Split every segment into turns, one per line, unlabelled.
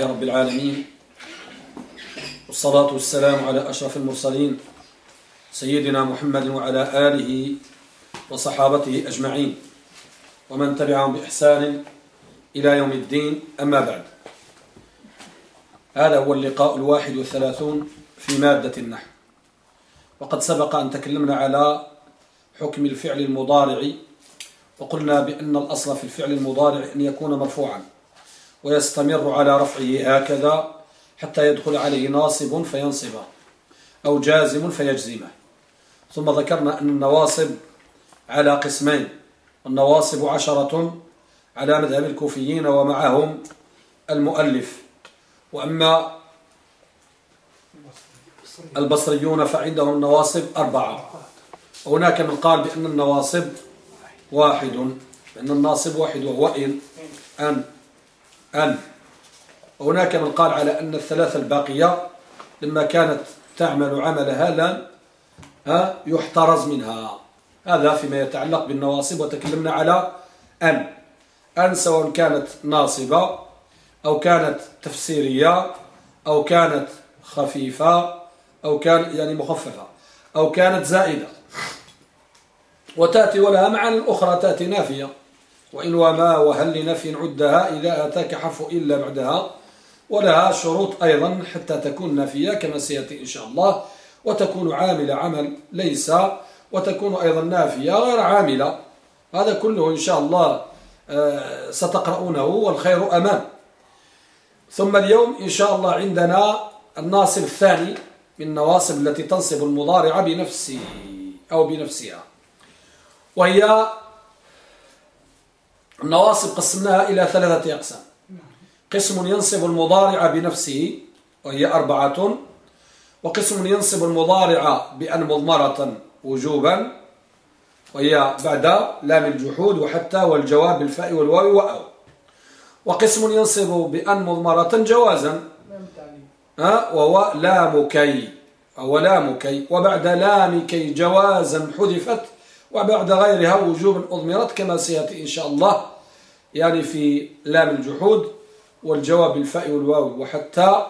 لله رب العالمين. والصلاة والسلام على أشرف المرسلين سيدنا محمد وعلى آله وصحابته أجمعين. ومن تبعهم بإحسان إلى يوم الدين أما بعد. هذا هو اللقاء الواحد والثلاثون في مادة النحو. وقد سبق أن تكلمنا على حكم الفعل المضارع وقلنا بأن الأصل في الفعل المضارع أن يكون مرفوعا. ويستمر على رفعه هكذا حتى يدخل عليه ناصب فينصبه أو جازم فيجزمه. ثم ذكرنا أن النواصب على قسمين النواصب عشرة على مذهب الكوفيين ومعهم المؤلف. وأما البصريون فعندهم النواصب أربعة. وهناك من قال بأن النواصب واحد بأن الناصب واحد وهو إن أن. أن وهناك من قال على أن الثلاثة الباقية لما كانت تعمل عملها لن يحترز منها. هذا فيما يتعلق بالنواصب وتكلمنا على أن. أن سواء كانت ناصبة أو كانت تفسيرية أو كانت خفيفة أو كان يعني مخففة أو كانت زائدة. وتأتي ولها معاني أخرى تأتي نافية. وإن وما وهل لنفي عدها إذا أتاك حرف إلا بعدها. ولها شروط أيضا حتى تكون نافية كما سيأتي إن شاء الله. وتكون عاملة عمل ليس وتكون أيضا نافية غير عاملة. هذا كله إن شاء الله آه، ستقرؤونه والخير أمام ثم اليوم إن شاء الله عندنا الناصب الثاني من النواصب التي تنصب المضارع بنفسه أو بنفسها. وهي النواصب قسمناها إلى ثلاثة أقسام. قسم ينصب المضارع بنفسه وهي أربعة وقسم ينصب المضارع بأن مضمرة وجوبا وهي بعد لام الجحود وحتى والجواب بالفاء والواو وأو. وقسم ينصب بأن مضمرة جوازا وهو لام كي وهو لام كي وبعد لام كي جوازا حذفت وبعد غيرها وجوبا أضمرت كما سيأتي إن شاء الله. يعني في لام الجحود والجواب بالفاء والواو وحتى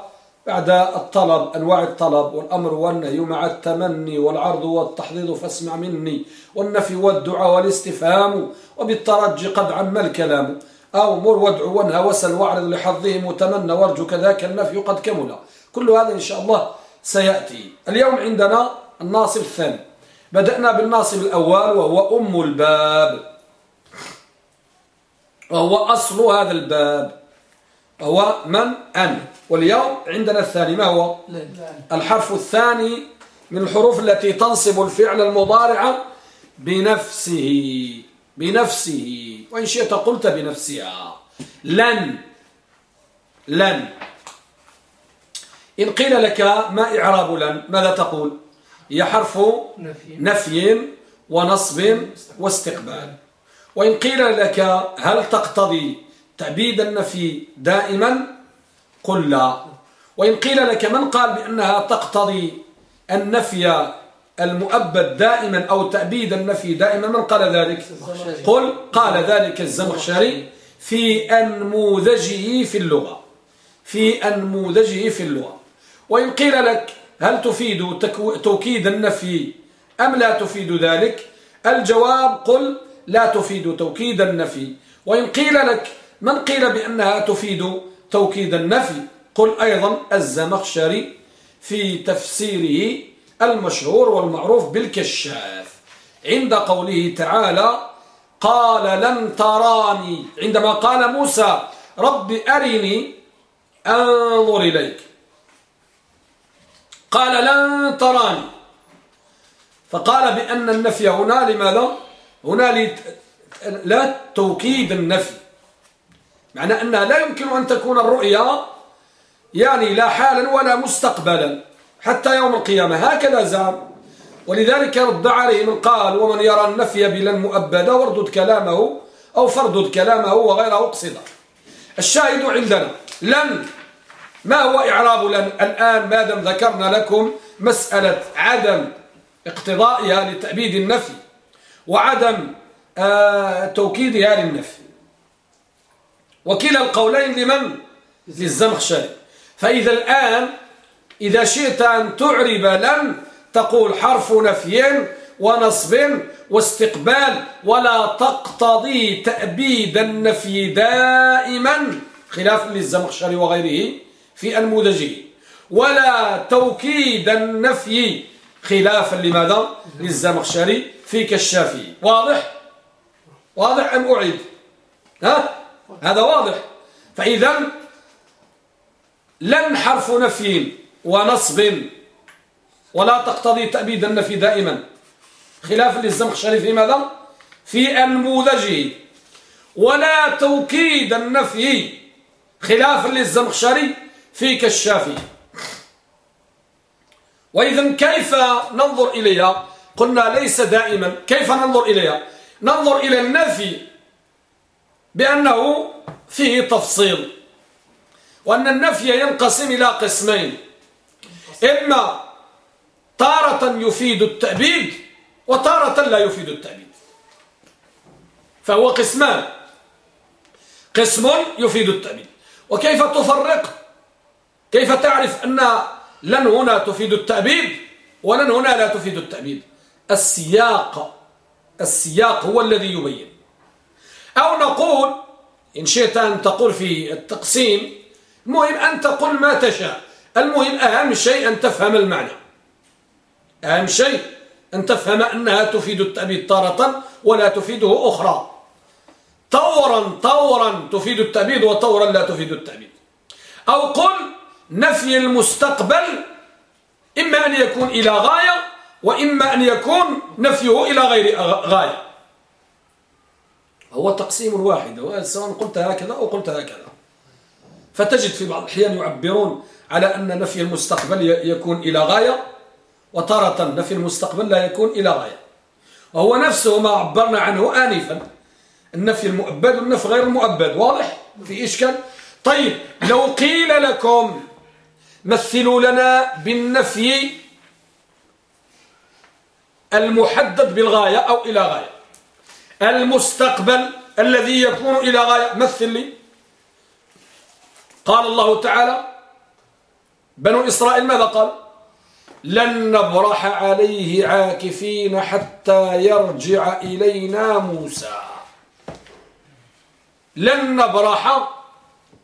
بعد الطلب أنواع الطلب والأمر والنهي مع التمني والعرض والتحضيض فاسمع مني والنفي والدعاء والاستفهام وبالترجي قد عم الكلام. أو مر وادع وانهى وسل واعرض لحظه متمنى وارجو كذاك النفي قد كمل كل هذا إن شاء الله سيأتي. اليوم عندنا الناصب الثاني. بدأنا بالناصب الأول وهو أم الباب. وهو أصل هذا الباب. وهو من؟ أن واليوم عندنا الثاني. ما هو؟ الحرف الثاني من الحروف التي تنصب الفعل المضارع بنفسه. بنفسه. وإن شئت قلت بنفسها. لن. لن. إن قيل لك ما إعراب لن ماذا تقول؟ هي حرف نفي ونصب واستقبال. وإن قيل لك هل تقتضي تعبيد النفي دائما؟ قل لا. وإن قيل لك من قال بأنها تقتضي النفي المؤبد دائما أو تأبيد النفي دائما؟ من قال ذلك؟ قل قال ذلك الزمخشري في أنموذجه في اللغة. في أنموذجه في اللغة. وإن قيل لك هل تفيد توكيد النفي أم لا تفيد ذلك؟ الجواب قل لا تفيد توكيد النفي. وإن قيل لك من قيل بأنها تفيد توكيد النفي؟ قل أيضا الزمخشري في تفسيره المشهور والمعروف بالكشاف. عند قوله تعالى قال لن تراني. عندما قال موسى رب أرني أنظر إليك. قال لن تراني. فقال بأن النفي هنا لماذا؟ هنا لا توكيد النفي. معنى أنها لا يمكن أن تكون الرؤيا يعني لا حالا ولا مستقبلا حتى يوم القيامة. هكذا زعم. ولذلك رد عليه من قال ومن يرى النفي بلا مؤبدا واردد كلامه أو فردد كلامه وغيره قصدا الشاهد عندنا لن ما هو إعراب لن؟ الآن ما دام ذكرنا لكم مسألة عدم اقتضائها لتأبيد النفي. وعدم آه توكيدها للنفي وكلا القولين لمن؟ للزمخشري. فإذا الآن إذا شئت أن تعرب لن تقول حرف نفي ونصب واستقبال ولا تقتضي تأبيد النفي دائما خلافا للزمخشري وغيره في أنموذجه ولا توكيد النفي خلافا لماذا؟ للزمخشري. في كشافي واضح؟ واضح أم أعيد؟ ها؟ هذا واضح. فإذا لن حرف نفي ونصب ولا تقتضي تأبيد النفي دائما. خلافا للزمخشري في ماذا؟ في أنموذجه ولا توكيد النفي. خلافا للزمخشري في كشافي وإذا كيف ننظر إليها؟ قلنا ليس دائما. كيف ننظر إليها؟ ننظر إلى النفي بأنه فيه تفصيل وأن النفي ينقسم إلى قسمين. إما تارة يفيد التأبيد وتارة لا يفيد التأبيد. فهو قسمان. قسم يفيد التأبيد. وكيف تفرق؟ كيف تعرف أن لن هنا تفيد التأبيد ولن هنا لا تفيد التأبيد؟ السياق السياق هو الذي يبين. أو نقول إن شئت أن تقول في التقسيم المهم أن تقول ما تشاء. المهم أهم شيء أن تفهم المعنى. أهم شيء أن تفهم أنها تفيد التأبيد تارة ولا تفيده أخرى. طورا طورا تفيد التأبيد وطورا لا تفيد التأبيد. أو قل نفي المستقبل إما أن يكون إلى غاية وإما أن يكون نفيه إلى غير غاية. هو تقسيم واحد. سواء قلت هكذا أو قلت هكذا. فتجد في بعض الأحيان يعبرون على أن نفي المستقبل يكون إلى غاية وتارة نفي المستقبل لا يكون إلى غاية. وهو نفسه ما عبرنا عنه آنفا. النفي المؤبد والنفي غير المؤبد. واضح؟ في إشكال؟ طيب لو قيل لكم مثلوا لنا بالنفي المحدد بالغاية أو إلى غاية. المستقبل الذي يكون إلى غاية. مثل لي. قال الله تعالى بنو إسرائيل ماذا قال؟ لن نبرح عليه عاكفين حتى يرجع إلينا موسى. لن نبرح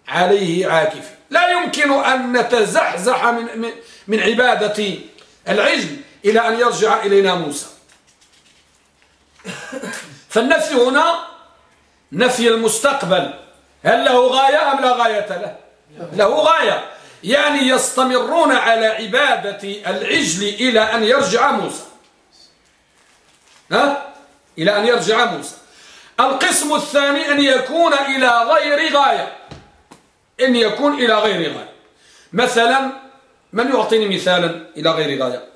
عليه عاكفين. لا يمكن أن نتزحزح من, من عبادة العجل. إلى أن يرجع إلينا موسى. فالنفي هنا نفي المستقبل. هل له غاية أم لا غاية له؟ له غاية. يعني يستمرون على عبادة العجل إلى أن يرجع موسى. ها؟ إلى أن يرجع موسى. القسم الثاني أن يكون إلى غير غاية. إن يكون إلى غير غاية. مثلا من يعطيني مثالا إلى غير غاية؟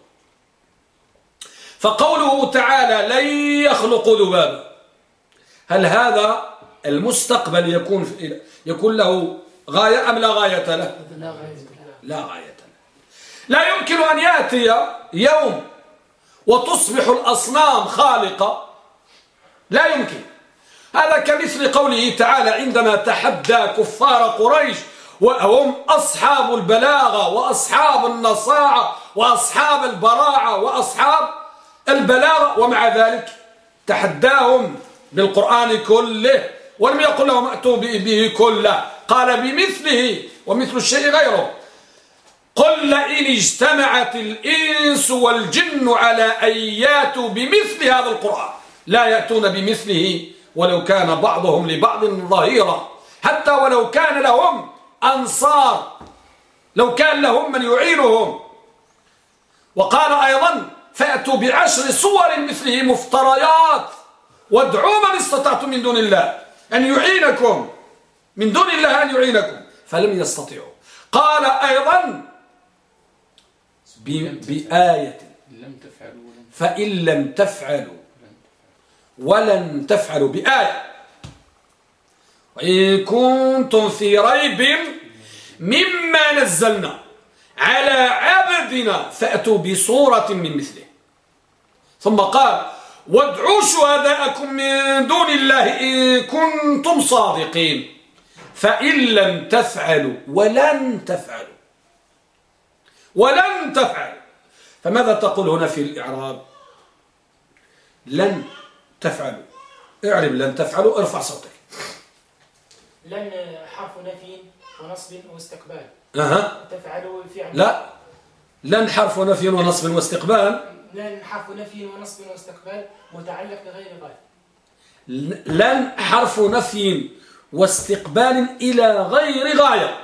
فقوله تعالى لن يخلقوا ذبابا. هل هذا المستقبل يكون يكون له غاية أم لا غاية له؟ لا غاية له. لا يمكن أن يأتي يوم وتصبح الأصنام خالقة. لا يمكن. هذا كمثل قوله تعالى عندما تحدى كفار قريش وهم أصحاب البلاغة وأصحاب النصاعة وأصحاب البراعة وأصحاب البلاغة ومع ذلك تحداهم بالقرآن كله ولم يقل لهم أتوا به كله. قال بمثله ومثل الشيء غيره. قل لئن اجتمعت الإنس والجن على أن ياتوا بمثل هذا القرآن. لا يأتون بمثله ولو كان بعضهم لبعض ظهيرا. حتى ولو كان لهم أنصار لو كان لهم من يعينهم. وقال أيضا فأتوا بعشر صور مثله مفتريات. وادعوا من استطعتم من دون الله أن يعينكم من دون الله أن يعينكم. فلم يستطيعوا. قال أيضا بآية. فإن لم تفعلوا ولن تفعلوا بآية. وإن كنتم في ريب مما نزلنا. على عبدنا فأتوا بصورة من مثله. ثم قال وادعوا شهداءكم من دون الله إن كنتم صادقين فإن لم تفعلوا ولن تفعلوا. ولن تفعلوا. فماذا تقول هنا في الإعراب؟ لن تفعلوا. اعرب لن تفعلوا ارفع صوتك.
لن حرف نفي ونصب واستقبال.
أها.
تفعلوا فعل
لا. لن حرف نفي ونصب واستقبال.
لن حرف نفي ونصب واستقبال متعلق بغير غاية.
لن حرف نفي واستقبال إلى غير غاية.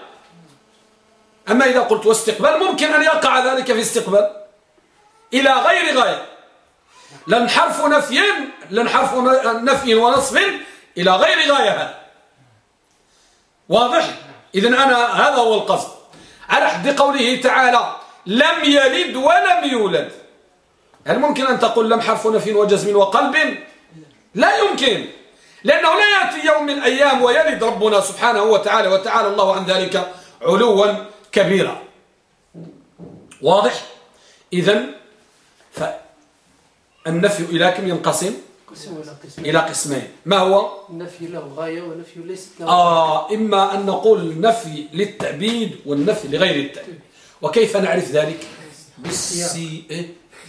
أما إذا قلت واستقبال ممكن أن يقع ذلك في استقبال. إلى غير غاية. لن حرف نفي لن حرف نفي ونصب إلى غير غاية. واضح؟ إذن أنا هذا هو القصد. على حد قوله تعالى لم يلد ولم يولد. هل ممكن أن تقول لم حرف نفي وجزم وقلب؟ لا يمكن لأنه لا يأتي يوم من الأيام ويلد ربنا سبحانه وتعالى وتعالى الله عن ذلك علوا كبيرا. واضح؟ إذن فالنفي إلى كم ينقسم؟ إلى قسمين. ما هو؟
النفي له غاية ونفي ليس له
آه إما أن نقول نفي للتعبيد والنفي لغير التعبيد وكيف نعرف ذلك؟ بالسي...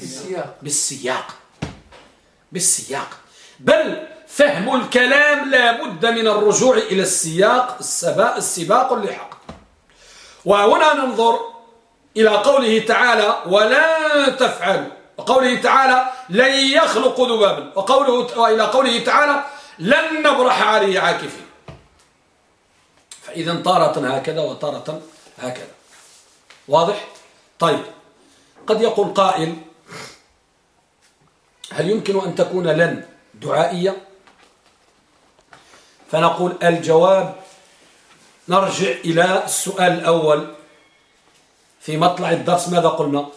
بالسياق. بالسياق. بالسياق. بل فهم الكلام لا بد من الرجوع إلى السياق السباق السباق وهنا ننظر إلى قوله تعالى ولا تفعلوا وقوله تعالى لن يخلقوا ذبابا. وقوله وإلى قوله تعالى لن نبرح عليه عاكفين. فإذا طارة هكذا وطارة هكذا. واضح؟ طيب. قد يقول قائل هل يمكن أن تكون لن دعائية؟ فنقول الجواب نرجع إلى السؤال الأول في مطلع الدرس. ماذا قلنا؟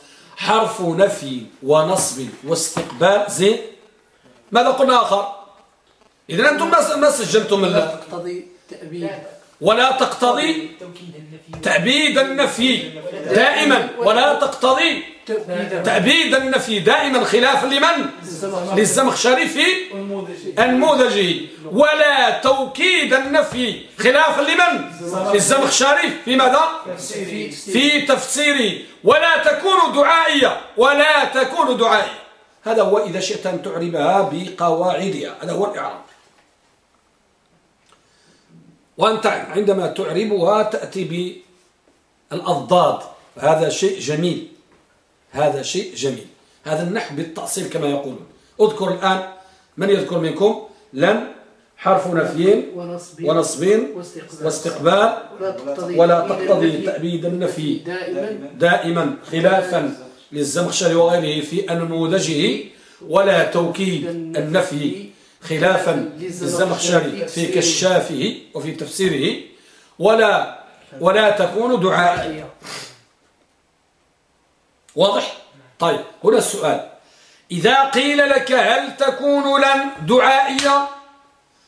حرف نفي ونصب واستقبال زين؟ ماذا قلنا آخر؟ إذن أنتم ما سجلتم
لا تقتضي تأبيد.
ولا تقتضي تأبيد النفي دائما. ولا تقتضي تأبيد النفي دائما خلافا لمن؟ للزمخشري في انموذجه ولا توكيد النفي خلافا لمن؟ للزمخشري في ماذا؟ في تفسيره ولا تكون دعائية. ولا تكون دعائية. هذا هو إذا شئت أن تعربها بقواعدها. هذا هو الإعراب. وأنت عندما تعربها تأتي بالأضداد. هذا شيء جميل. هذا شيء جميل. هذا النحو بالتأصيل كما يقولون. اذكر الآن من يذكر منكم؟ لن حرف نفي ونصب واستقبال. ولا تقتضي تأبيد النفي. دائما. خلافا للزمخشري وغيره في أنموذجه ولا توكيد النفي. خلافا للزمخشري في كشافه وفي تفسيره. ولا ولا تكون دعائية واضح؟ طيب هنا السؤال. إذا قيل لك هل تكون لن دعائية؟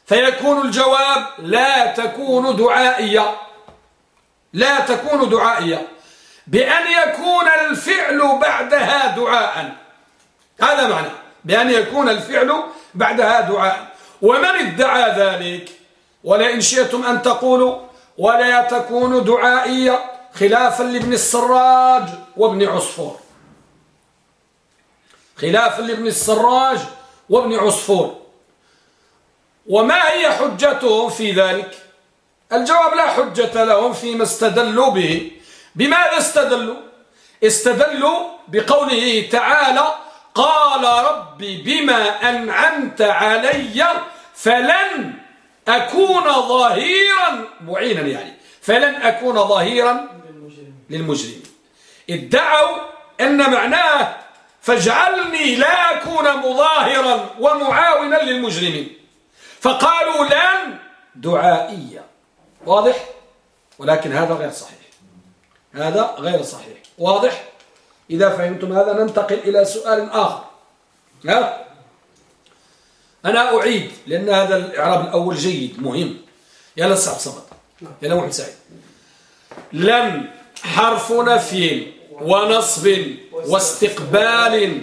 فيكون الجواب لا تكون دعائية. لا تكون دعائية. بأن يكون الفعل بعدها دعاء. هذا معنى. بأن يكون الفعل بعدها دعاء. ومن ادعى ذلك؟ ولئن شئتم أن تقولوا ولا تكون دعائية. خلافا لابن السراج وابن عصفور. خلافا لابن السراج وابن عصفور. وما هي حجتهم في ذلك؟ الجواب لا حجة لهم فيما استدلوا به. بماذا استدلوا؟ استدلوا بقوله تعالى قال ربي بما أنعمت علي فلن أكون ظهيرا معينا يعني. فلن أكون ظهيرا للمجرمين ادعوا أن معناه فاجعلني لا أكون مظاهرا ومعاونا للمجرمين فقالوا لن دعائية واضح؟ ولكن هذا غير صحيح. هذا غير صحيح. واضح؟ إذا فهمتم هذا ننتقل إلى سؤال آخر. ها؟ أنا أعيد لأن هذا الإعراب الأول جيد مهم. يلا سعد صمد. يلا محمد سعيد. لن حرف نفي ونصب واستقبال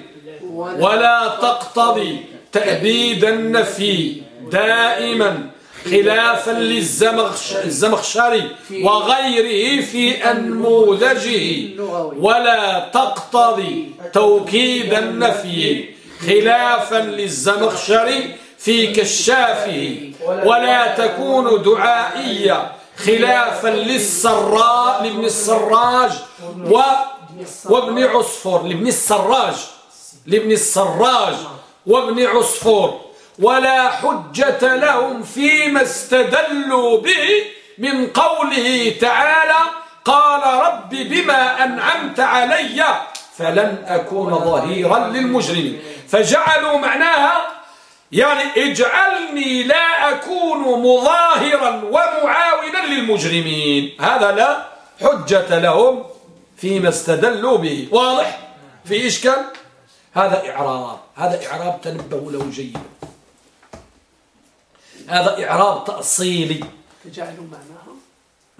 ولا تقتضي تأبيد النفي دائما خلافا للزمخشري وغيره في أنموذجه. ولا تقتضي توكيد النفي خلافا للزمخشري في كشافه. ولا تكون دعائية خلافا للسراء لابن السراج و وابن عصفور لابن السراج. لابن السراج وابن عصفور. ولا حجة لهم فيما استدلوا به من قوله تعالى قال رب بما أنعمت علي فلن أكون ظهيرا للمجرمين. فجعلوا معناها يعني اجعلني لا أكون مظاهرا ومعاونا للمجرمين. هذا لا حجة لهم فيما استدلوا به. واضح؟ في إشكال هذا إعراب. هذا إعراب تنبهوا له جيدا. هذا إعراب تأصيلي.
جعلوا معناها؟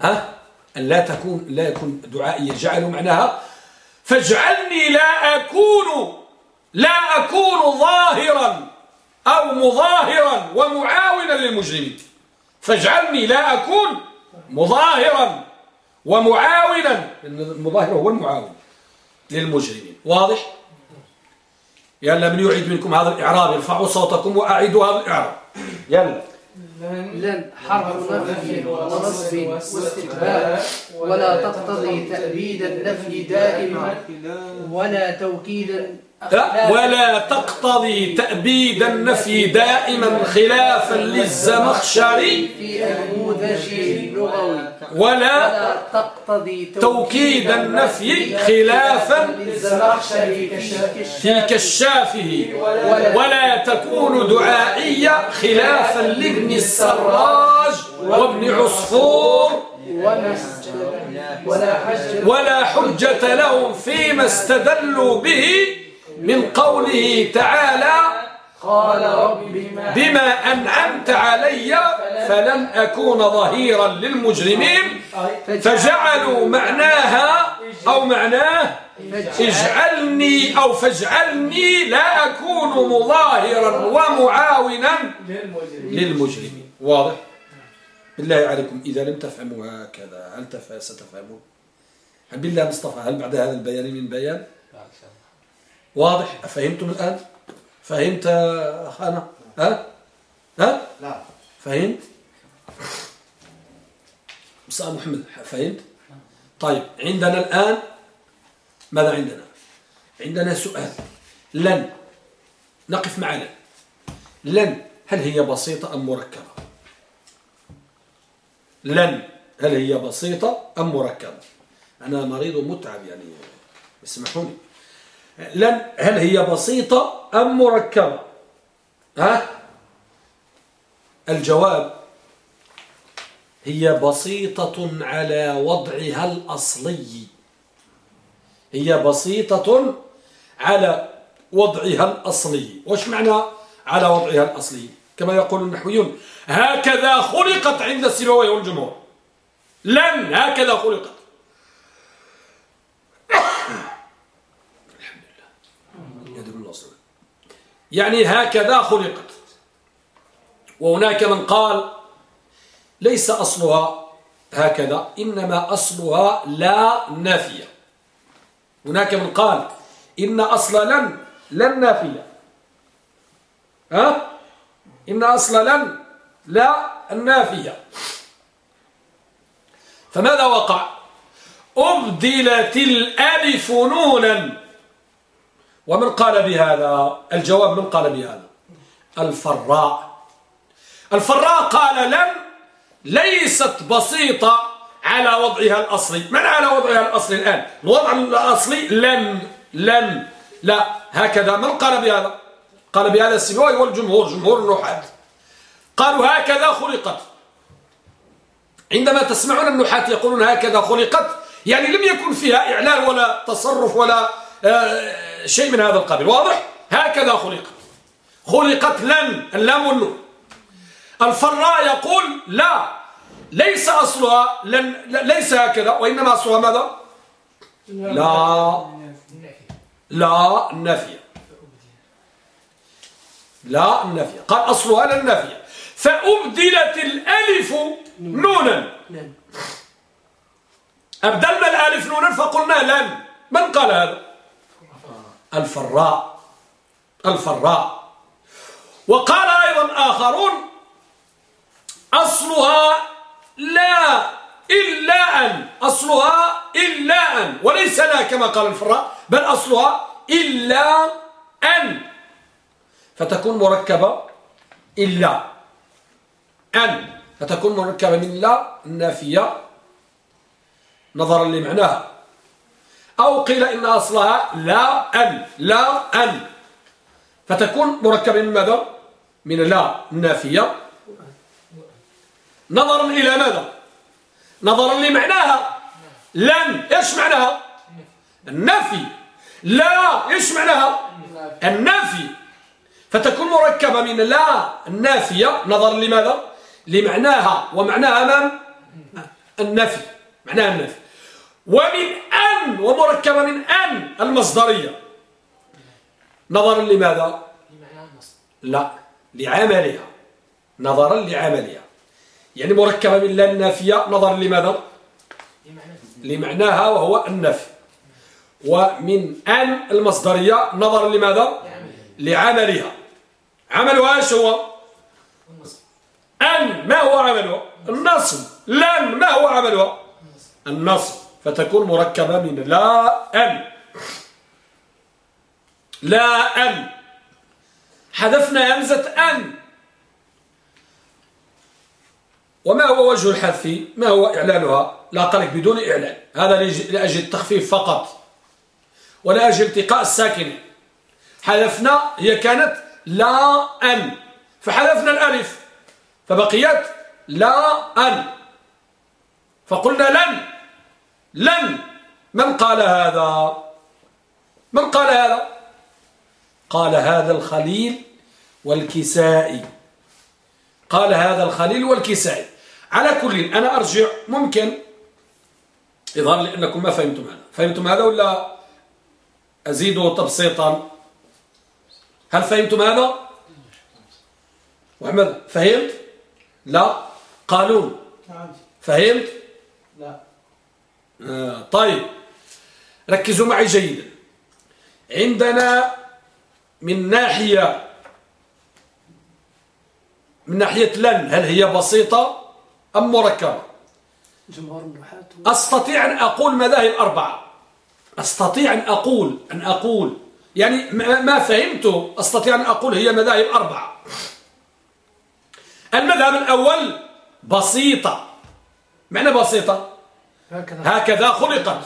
ها؟ أن لا تكون لا يكون دعائية جعلوا معناها. فاجعلني لا أكون لا أكون ظاهرا أو مظاهرا ومعاونا للمجرمين. فاجعلني لا أكون مظاهرا ومعاونا المظاهر هو المعاون للمجرمين. واضح؟ يلا من يعيد منكم هذا الإعراب؟ ارفعوا صوتكم وأعيدوا هذا الإعراب. يلا.
لن حرف نفي ونصب واستقبال ولا تقتضي تأبيد النفي دائما ولا توكيد
ولا تقتضي تأبيد النفي دائما خلافا للزمخشري.
في النموذج اللغوي.
ولا
تقتضي
توكيد النفي خلافا في كشافه. ولا تكون دعائية خلافا لابن السراج وابن عصفور. ولا حجة لهم فيما استدلوا به من قوله تعالى
قال رب
بما أنعمت علي فلن أكون ظهيرا للمجرمين فجعلوا معناها أو معناه اجعلني أو فاجعلني لا أكون مظاهرا ومعاونا للمجرمين. واضح؟ بالله عليكم. إذا لم تفهموا هكذا هل ستفهمون؟ بالله مصطفى هل بعد هذا البيان من بيان؟ واضح؟ فهمتم الآن؟ فهمت أخانا ها؟ ها؟ لا. فهمت؟ مصطفى محمد فهمت؟ طيب عندنا الآن ماذا عندنا؟ عندنا سؤال. لن نقف معنا. لن هل هي بسيطة أم مركبة؟ لن هل هي بسيطة أم مركبة؟ أنا مريض متعب يعني اسمحوني لن هل هي بسيطة أم مركبة؟ ها؟ الجواب هي بسيطة على وضعها الأصلي. هي بسيطة على وضعها الأصلي. وش معنى على وضعها الأصلي؟ كما يقول النحويون هكذا خلقت عند السلوية والجمهور. لن هكذا خلقت. يعني هكذا خلقت. وهناك من قال ليس أصلها هكذا إنما أصلها لا نافية. هناك من قال إن أصل لن لن نافية. ها؟ إن أصل لن لا النافية فماذا وقع؟ أبدلت الألف نونا. ومن قال بهذا؟ الجواب من قال بهذا. الفراء. الفراء قال لن ليست بسيطة على وضعها الأصلي. من على وضعها الأصلي الآن؟ الوضع الأصلي لن لن لا. هكذا من قال بهذا؟ قال بهذا السبوي والجمهور جمهور النحاة قالوا هكذا خلقت. عندما تسمعون النحاة يقولون هكذا خلقت يعني لم يكن فيها إعلان ولا تصرف ولا آه، شيء من هذا القبيل. واضح؟ هكذا خلقت. خلقت لن اللام والنون الفراء يقول لا ليس أصلها لن ليس هكذا وإنما أصلها ماذا؟ لا. لا النفي لا النفي قال أصلها لا النفي فأبدلت الألف نونا. أبدلنا الألف نونا فقلنا لن. من قال هذا؟ الفراء الفراء. وقال أيضا آخرون أصلها لا إلا أن أصلها إلا أن. وليس لا كما قال الفراء بل أصلها إلا أن. فتكون مركبة إلا أن. فتكون مركبة من لا النافية نظرا لمعناها. أو قيل إن أصلها لا أن لا أن فتكون مركبة من ماذا؟ من لا النافية نظرا إلى ماذا؟ نظرا لمعناها لن إيش معناها؟ النفي لا إيش معناها؟ النفي فتكون مركبة من لا النافية نظرا لماذا؟ لمعناها ومعناها من؟ النفي معناها النفي ومن أن ومركبة من أن المصدرية نظرا لماذا؟ لا لعملها نظرا لعملها يعني مركبة من لا النافية نظرا لماذا؟ لمعناها وهو النفي ومن أن المصدرية نظرا لماذا؟ لعملها عملها إيش هو؟ أن ما هو عملها؟ النصب لن ما هو عملها؟ النصب فتكون مركبة من لا أن لا أن حذفنا همزة أن وما هو وجه الحذف؟ ما هو إعلانها؟ لا قالك بدون إعلان. هذا لأجل التخفيف فقط. ولا أجل التقاء الساكن. حذفنا هي كانت لا أن فحذفنا الألف. فبقيت لا أن فقلنا لن. لن من قال هذا؟ من قال هذا؟ قال هذا الخليل والكسائي. قال هذا الخليل والكسائي. على كل أنا أرجع. ممكن؟ يظهر لي أنكم ما فهمتم هذا. فهمتم هذا ولا أزيده تبسيطا؟ هل فهمتم هذا؟ محمد فهمت؟ لا. قالون فهمت؟ آه طيب. ركزوا معي جيدا عندنا من ناحية من ناحية لن هل هي بسيطة أم مركبة؟ أستطيع أن أقول مذاهب أربعة. أستطيع أن أقول أن أقول يعني ما فهمته أستطيع أن أقول هي مذاهب أربعة. المذهب الأول بسيطة. معنى بسيطة؟ هكذا. خلقت.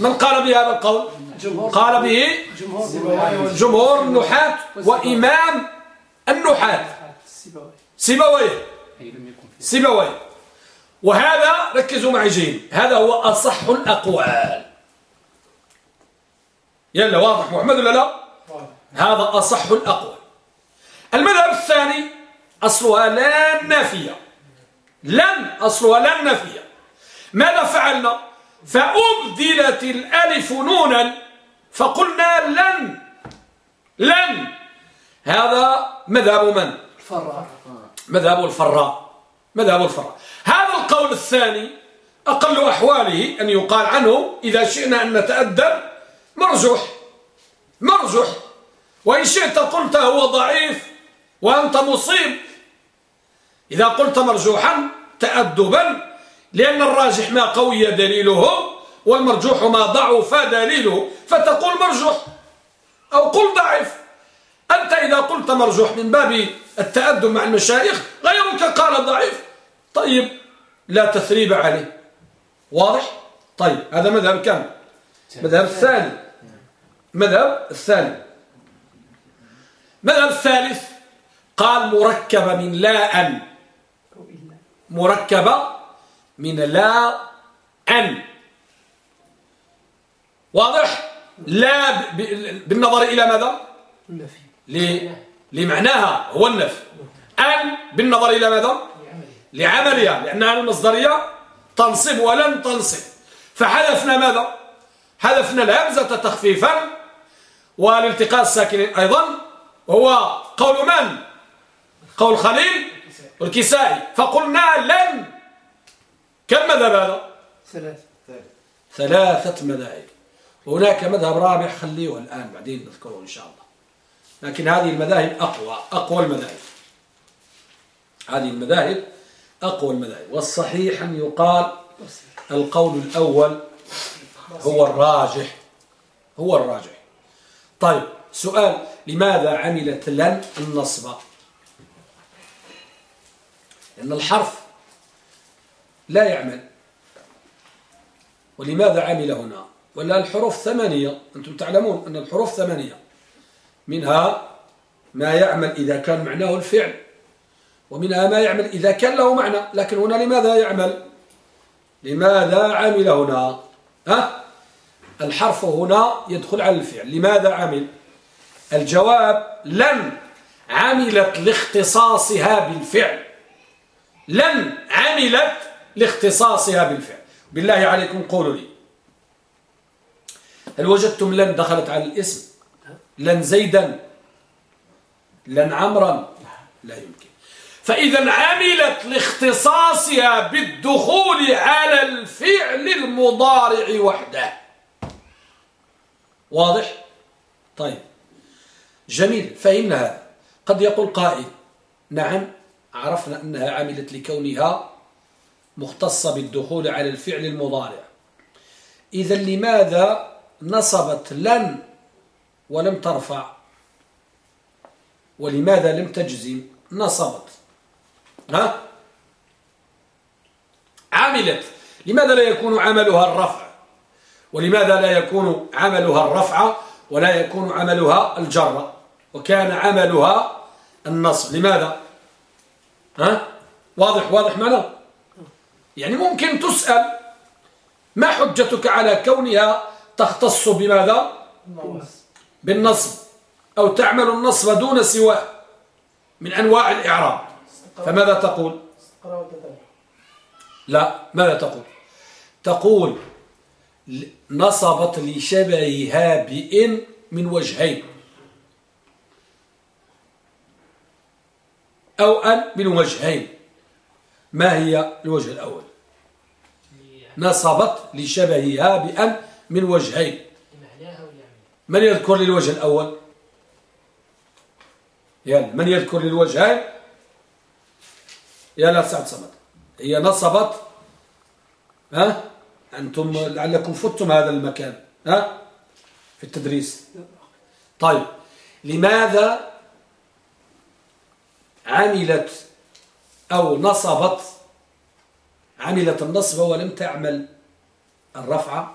من قال بهذا القول؟ قال به جمهور. النحاة وإمام النحاة سيبويه سيبويه وهذا ركزوا معي جيد. هذا هو أصح الأقوال. يلا واضح محمد ولا لا؟ هذا أصح الأقوال. المذهب الثاني أصلها لا نافية. لن أصلها لا نافية. ماذا فعلنا؟ فأبدلت الألف نونا فقلنا لن لن. هذا مذهب من؟ الفراء. مذهب الفراء. مذهب الفراء. هذا القول الثاني أقل أحواله أن يقال عنه إذا شئنا أن نتأدب مرجوح. مرجوح. وإن شئت قلت هو ضعيف وأنت مصيب. إذا قلت مرجوحا تأدبا. لأن الراجح ما قوي دليله والمرجوح ما ضعف دليله فتقول مرجوح أو قل ضعيف أنت إذا قلت مرجوح من باب التأدب مع المشايخ غيرك قال ضعيف. طيب لا تثريب عليه. واضح؟ طيب هذا مذهب كم؟ مذهب الثاني. مذهب الثاني. مذهب الثالث قال مركبة من لا أن مركبة من لا أن. واضح؟ لا بالنظر إلى ماذا؟ النفي. لمعناها هو النفي. أن بالنظر إلى ماذا؟ لعملها. لأنها المصدرية تنصب ولن تنصب. فحذفنا ماذا؟ حذفنا الهمزة تخفيفا والالتقاء الساكنين أيضا. هو قول من؟ قول خليل؟ والكسائي. فقلنا لن. كم مذهب هذا؟ ثلاثة. ثلاثة مذاهب. هناك مذهب رابع خليه الآن بعدين نذكره إن شاء الله. لكن هذه المذاهب أقوى أقوى المذاهب. هذه المذاهب أقوى المذاهب. والصحيح أن يقال القول الأول هو الراجح. هو الراجح. طيب سؤال لماذا عملت لن النصب؟ لأن الحرف لا يعمل. ولماذا عمل هنا؟ ولا الحروف ثمانية؟ أنتم تعلمون أن الحروف ثمانية. منها ما يعمل إذا كان معناه الفعل ومنها ما يعمل إذا كان له معنى. لكن هنا لماذا يعمل؟ لماذا عمل هنا؟ ها؟ الحرف هنا يدخل على الفعل. لماذا عمل؟ الجواب لن عملت لاختصاصها بالفعل. لن عملت لاختصاصها بالفعل. بالله عليكم قولوا لي. هل وجدتم لن دخلت على الاسم؟ لن زيدا؟ لن عمرا؟ لا يمكن. فإذا عملت لاختصاصها بالدخول على الفعل المضارع وحده. واضح؟ طيب. جميل. فإن هذا قد يقول قائل نعم عرفنا أنها عملت لكونها مختصة بالدخول على الفعل المضارع. إذا لماذا نصبت لن ولم ترفع؟ ولماذا لم تجزم؟ نصبت. ها؟ عملت. لماذا لا يكون عملها الرفع؟ ولماذا لا يكون عملها الرفع ولا يكون عملها الجر؟ وكان عملها النصب. لماذا؟ ها؟ واضح واضح معنا؟ يعني ممكن تسأل ما حجتك على كونها تختص بماذا؟ بالنصب. أو تعمل النصب دون سواه من أنواع الإعراب. فماذا تقول؟ لا ماذا تقول؟ تقول نصبت لشبهها بإن من وجهين. أو أن من وجهين. ما هي الوجه الأول؟ نصبت لشبهها بأن من وجهين. من يذكر للوجه الأول؟ يلا من يذكر للوجهين؟ يا لا سعد صمد هي نصبت ها؟ أنتم لعلكم فتم هذا المكان ها؟ في التدريس. طيب لماذا عملت أو نصبت عملت النصب ولم تعمل الرفع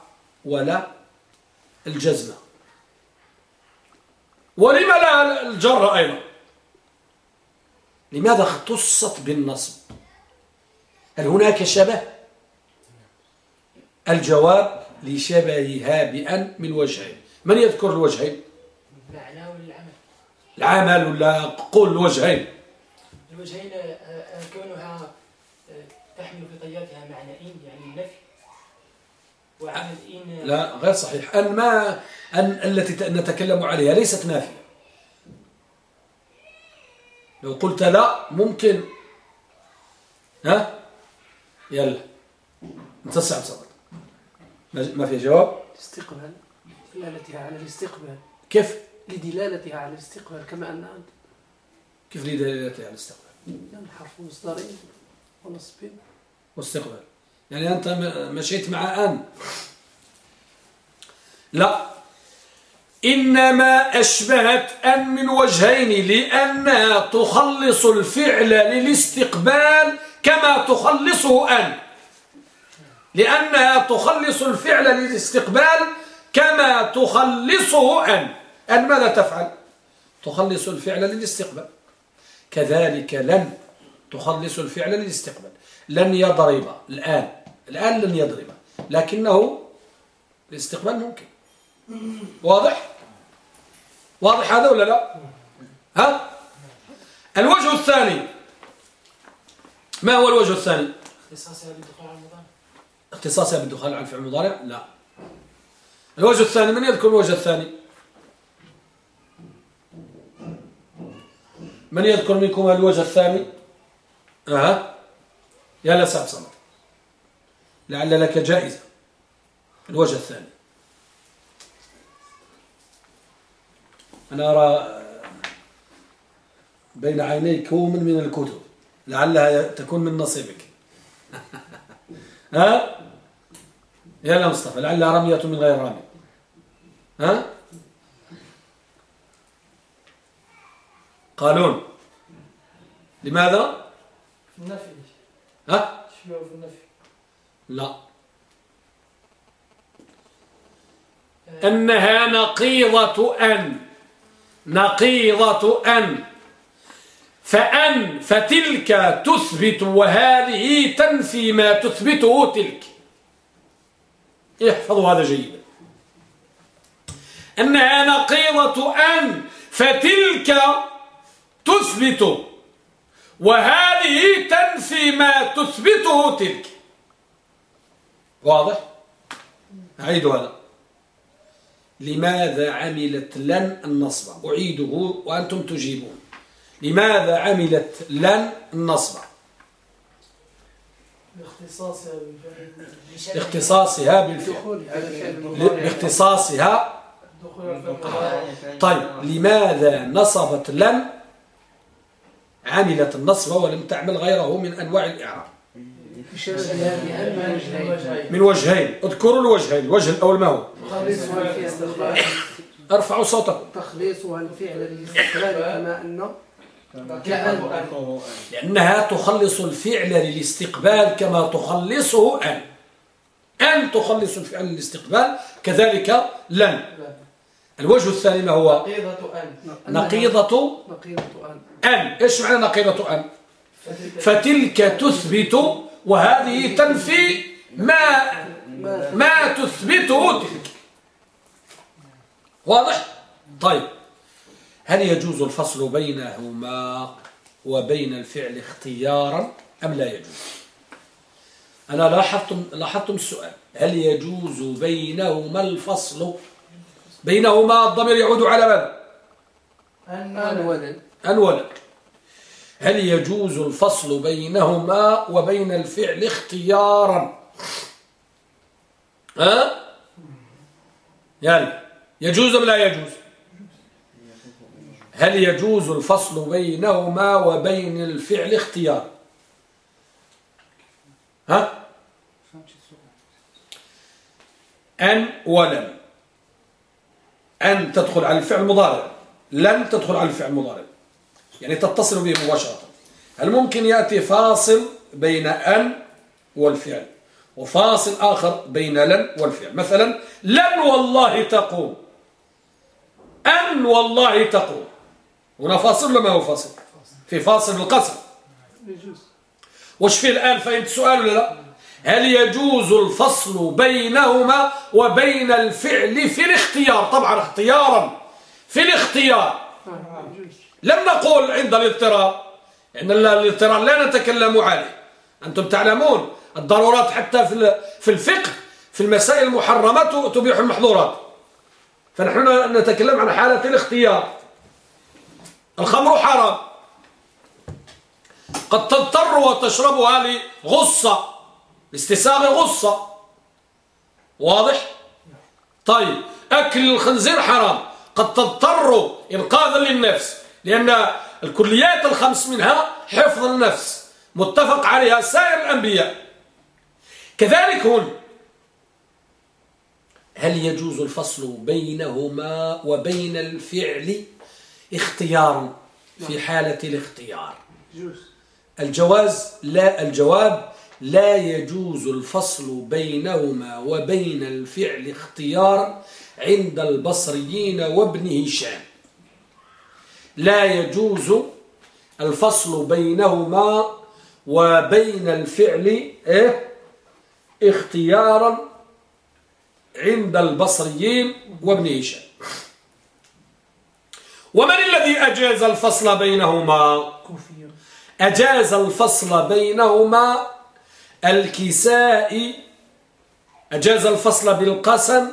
ولا الجزمة ولما لا الجر أيضا؟ لماذا اختصت بالنصب؟ هل هناك شبه؟ الجواب لشبهها بأن من وجهين. من يذكر الوجهين؟
العمل
ولا قول الوجهين.
الوجهين آه، آه، كونها تحمل في طياتها معنيين يعني النفي.
وعمل إن لا غير صحيح. أن ما أن التي نتكلم عليها ليست نافية. لو قلت لا ممكن. ها؟ يلا. انت صعب صبر ما في جواب؟
استقبال دلالتها على الاستقبال.
كيف؟
لدلالتها على الاستقبال كما أن أنت.
كيف لدلالتها على الاستقبال؟
يعني حرف مصدري ونصب
واستقبال. يعني أنت مشيت مع أن. لا. إنما أشبهت أن من وجهين لأنها تخلص الفعل للاستقبال كما تخلصه أن. لأنها تخلص الفعل للاستقبال كما تخلصه أن. أن ماذا تفعل؟ تخلص الفعل للاستقبال. كذلك لن. تخلص الفعل للاستقبال. لن يضرب. الآن. الآن لن يضرب. لكنه الاستقبال ممكن. واضح؟ واضح هذا ولا لا؟ ها؟ الوجه الثاني. ما هو الوجه الثاني؟
اختصاصها بالدخول على المضارع.
اختصاصها بالدخول على الفعل المضارع؟ لا. الوجه الثاني من يذكر الوجه الثاني؟ من يذكر منكم الوجه الثاني؟ أه. يا لا سعد صمت. لعل لك جائزة. الوجه الثاني. أنا أرى بين عينيك كوم من الكتب. لعلها تكون من نصيبك. ها يا مصطفى لعلها رمية من غير رمي. ها قالون. لماذا؟
في النفي.
ها؟
شبه في النفي.
لا. أنها نقيضة أن. نقيضة أن. فأن فتلك تثبت وهذه تنفي ما تثبته تلك. احفظوا هذا جيدا. أنها نقيضة أن فتلك تثبت وهذه تنفي ما تثبته تلك. واضح؟ أعيد هذا. لماذا عملت لن النصب؟ أعيده وأنتم تجيبون. لماذا عملت لن النصب؟ لاختصاصها بالفعل. لاختصاصها طيب لماذا نصبت لن عملت النصب ولم تعمل غيره من أنواع الإعراب. من وجهين. اذكروا الوجهين. الوجه الأول ما هو؟ ارفعوا صوتكم.
تخليصها الفعل للاستقلال كما أن
لأنها تخلص الفعل للاستقبال كما تخلصه أن. أن تخلص الفعل للاستقبال كذلك لن. الوجه الثاني ما هو؟
نقيضة أن.
نقيضة أن. إيش معنى نقيضة أن؟ فتلك تثبت وهذه تنفي ما ما تثبته تلك. واضح؟ طيب. هل يجوز الفصل بينهما وبين الفعل اختيارا أم لا يجوز؟ أنا لاحظتم, لاحظتم السؤال. هل يجوز بينهما الفصل؟ بينهما الضمير يعود على ماذا
أن
ولد هل يجوز الفصل بينهما وبين الفعل اختيارا؟ ها؟ يعني يجوز أم لا يجوز؟ هل يجوز الفصل بينهما وبين الفعل اختيار ها؟ أن ولم. أن تدخل على الفعل المضارع لن تدخل على الفعل المضارع يعني تتصل به مباشرة. هل ممكن يأتي فاصل بين أن والفعل؟ وفاصل آخر بين لن والفعل. مثلا لن والله تقوم. أن والله تقوم. هنا فاصل ولا ما هو فاصل؟ في فاصل القسم. وش في الآن؟ فهمت السؤال ولا لا؟ هل يجوز الفصل بينهما وبين الفعل في الاختيار؟ طبعا اختيارا. في الاختيار. لم نقول عند الاضطرار. لأن الاضطرار لا نتكلم عليه. أنتم تعلمون الضرورات حتى في الفقه في المسائل المحرمة تبيح المحظورات. فنحن نتكلم عن حالة الاختيار. الخمر حرام. قد تضطر وتشربها لغصة لاستساغ غصة واضح؟ طيب أكل الخنزير حرام. قد تضطر إنقاذا للنفس. لأن الكليات الخمس منها حفظ النفس متفق عليها سائر الأنبياء. كذلك هنا هل يجوز الفصل بينهما وبين الفعل اختيار في حالة الاختيار؟ الجواز لا الجواب لا يجوز الفصل بينهما وبين الفعل اختيار عند البصريين وابن هشام. لا يجوز الفصل بينهما وبين الفعل إيه؟ اختيارا عند البصريين وابن هشام. ومن الذي أجاز الفصل بينهما؟ أجاز الفصل بينهما الكساء أجاز الفصل بالقسم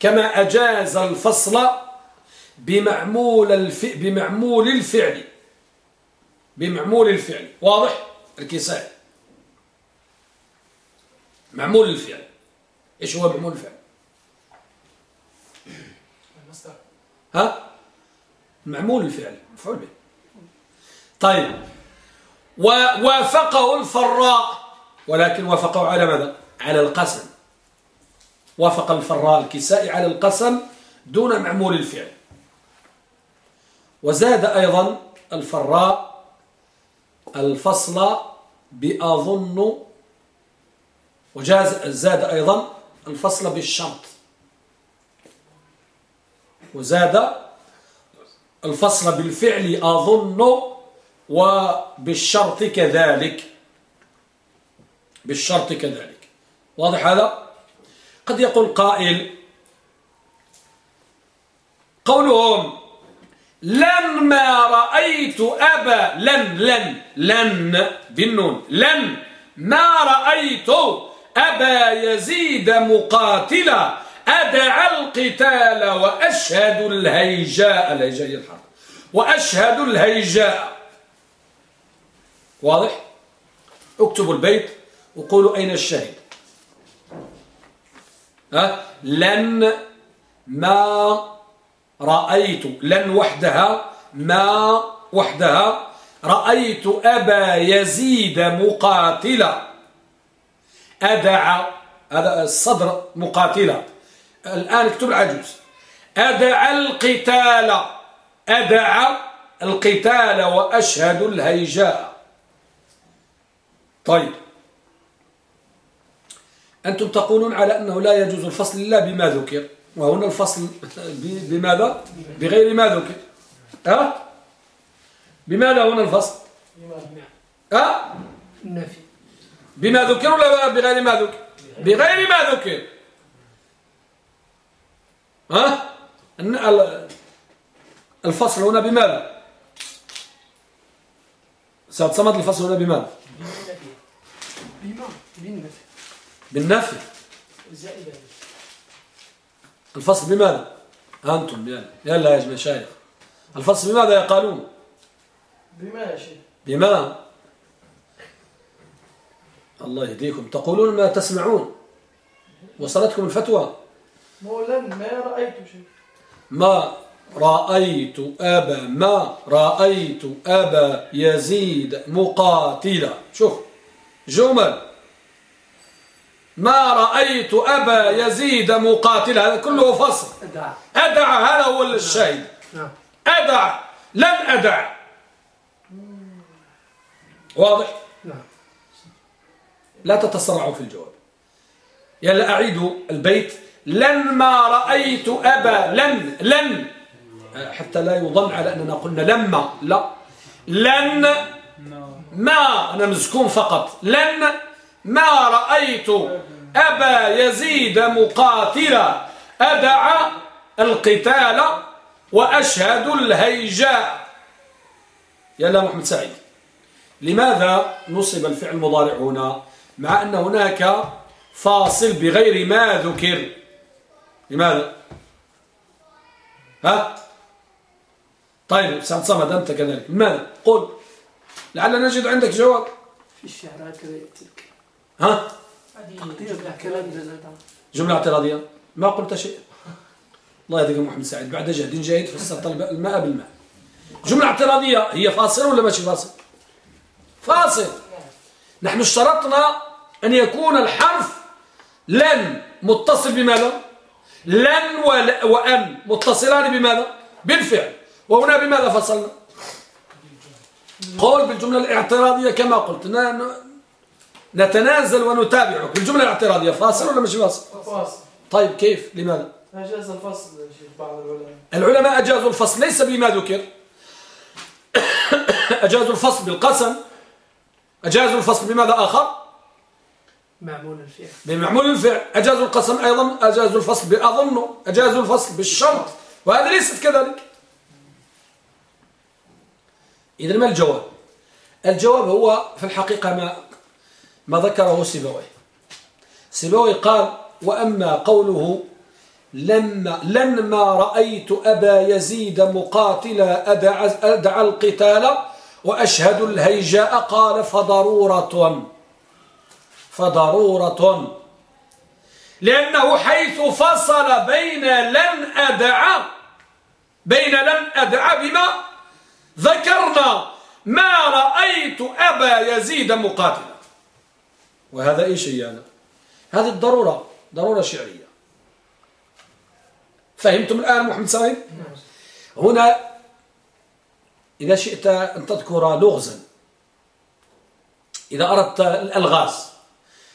كما أجاز الفصل بمعمول الف... بمعمول الفعل. بمعمول الفعل. واضح؟ الكساء. معمول الفعل. إيش هو معمول الفعل؟ ها؟ معمول الفعل. مفعول به. طيب. ووافقه الفراء. ولكن وافقه على ماذا؟ على القسم. وافق الفراء الكسائي على القسم دون معمول الفعل. وزاد أيضا الفراء الفصل بأظن وجاز زاد أيضا الفصل بالشرط. وزاد الفصل بالفعل أظن وبالشرط كذلك. بالشرط كذلك. واضح هذا؟ قد يقول قائل قولهم لن ما رأيت أبا لن لن لن بالنون لن. ما رأيت أبا يزيد مقاتلا. أدعى القتال وأشهد الهيجاء. الهيجاء الحرب. وأشهد الهيجاء. واضح؟ اكتبوا البيت وقولوا أين الشاهد. ها؟ لن ما رأيت لن وحدها ما وحدها. رأيت أبا يزيد مقاتلا. أدعى هذا الصدر مقاتلا. الآن اكتب العجوز. أدعى القتال. أدعى القتال وأشهد الهيجاء. طيب. أنتم تقولون على أنه لا يجوز الفصل إلا بما ذكر. وهنا الفصل بماذا؟ بغير ما ذكر أه؟ بماذا هنا الفصل؟ أه؟ النفي. بما ذكر ولا بغير ما ذكر بغير ما ذكر ها؟ الفصل هنا بماذا؟ سعد صمد الفصل هنا بماذا؟ بالنفي. بالنفي. الفصل بماذا؟ أنتم يلا يلا يا مشايخ. الفصل بماذا يقالون؟
بما يا شيخ.
بما؟ الله يهديكم. تقولون ما تسمعون. وصلتكم الفتوى.
مولا ما رأيت شيء
ما رأيت أبا ما رأيت أبا يزيد مقاتلا. شوف جمل. ما رأيت أبا يزيد مقاتلا. هذا كله فصل. أدع هذا هو الشاهد. نعم. أدع لم أدع واضح؟ نعم. لا تتسرعوا في الجواب. يلا أعيد البيت. لن ما رأيت أبا. لن لن. حتى لا يظن على أننا قلنا لما لا. لن ما. أنا مسكون فقط. لن ما رأيت أبا يزيد مقاتلا. أدعى القتال وأشهد الهيجاء. يلا محمد سعيد لماذا نصب الفعل المضارع هنا مع أن هناك فاصل بغير ما ذكر؟ لماذا؟ ها؟ طيب سعد صمد أنت كذلك. لماذا؟ قل لعل نجد عندك جواب.
في الشعر هكذا يأتيك.
ها؟ جملة اعتراضية. ما قلت شيء. الله يهديك محمد سعيد. بعد جهد جيد فسرت الماء بالماء. جملة اعتراضية. هي فاصل ولا ماشي فاصل؟ فاصل. نحن اشترطنا أن يكون الحرف لن متصل بماذا؟ لن وأن متصلان بماذا؟ بالفعل. وهنا بماذا فصلنا؟ قول بالجملة الاعتراضية كما قلت. نتنازل ونتابعك بالجملة الاعتراضية فاصل ولا مش فاصل؟ فاصل. طيب كيف؟ لماذا؟
أجاز الفصل بعض العلماء.
العلماء أجازوا الفصل ليس بما ذكر. أجازوا الفصل بالقسم. أجازوا الفصل بماذا آخر؟
معمول الفعل.
بمعمول الفعل. أجازوا القسم أيضا أجازوا الفصل بأظن أجازوا الفصل بالشرط. وهذا ليست كذلك. إذا ما الجواب؟ الجواب هو في الحقيقة ما ما ذكره سيبويه سيبويه قال وأما قوله لما لما رأيت أبا يزيد مقاتلا أدع, أدع القتال وأشهد الهيجاء قال فضرورة. فضرورة. لأنه حيث فصل بين لن أدع بين لن أدع بما ذكرنا ما رأيت أبا يزيد مقاتلا. وهذا إيش يعني هذه الضرورة ضرورة شعرية فهمتم الآن محمد سعيد هنا إذا شئت أن تذكر لغزا إذا أردت الألغاز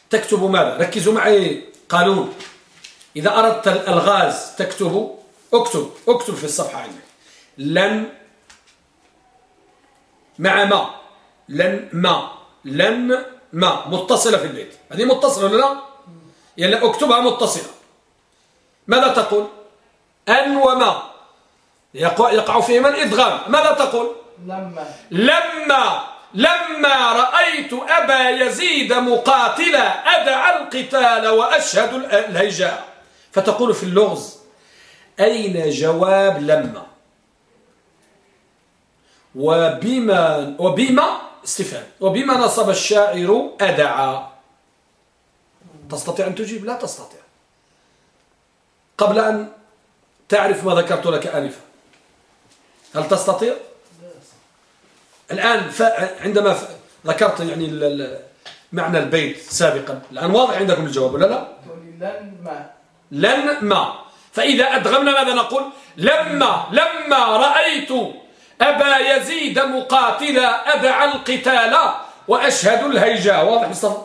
تكتب ماذا؟ ركزوا معي قانون إذا أردت الألغاز تكتب اكتب اكتب في الصفحة عندك. لن مع ما؟ لن ما؟ لن ما متصلة في البيت. هذه متصلة ولا لا؟ يعني أكتبها متصلة. ماذا تقول؟ أن وما. يقع, فيهما الإدغام ماذا تقول؟
لما.
لما. لما رأيت أبا يزيد مقاتلا أدعى القتال وأشهد الهيجاء. فتقول في اللغز أين جواب لما؟ وبما وبما استفهام. وبما نصب الشاعر أدعى. تستطيع أن تجيب؟ لا تستطيع. قبل أن تعرف ما ذكرت لك آنفا. هل تستطيع؟ الآن عندما ذكرت يعني معنى البيت سابقا الآن واضح عندكم الجواب ولا لا؟
لن ما
لن ما. فإذا أدغمنا ماذا نقول؟ لما لما رأيت أبا يزيد مقاتلا أدعى القتال وأشهد الهيجاء واضح مصطفى؟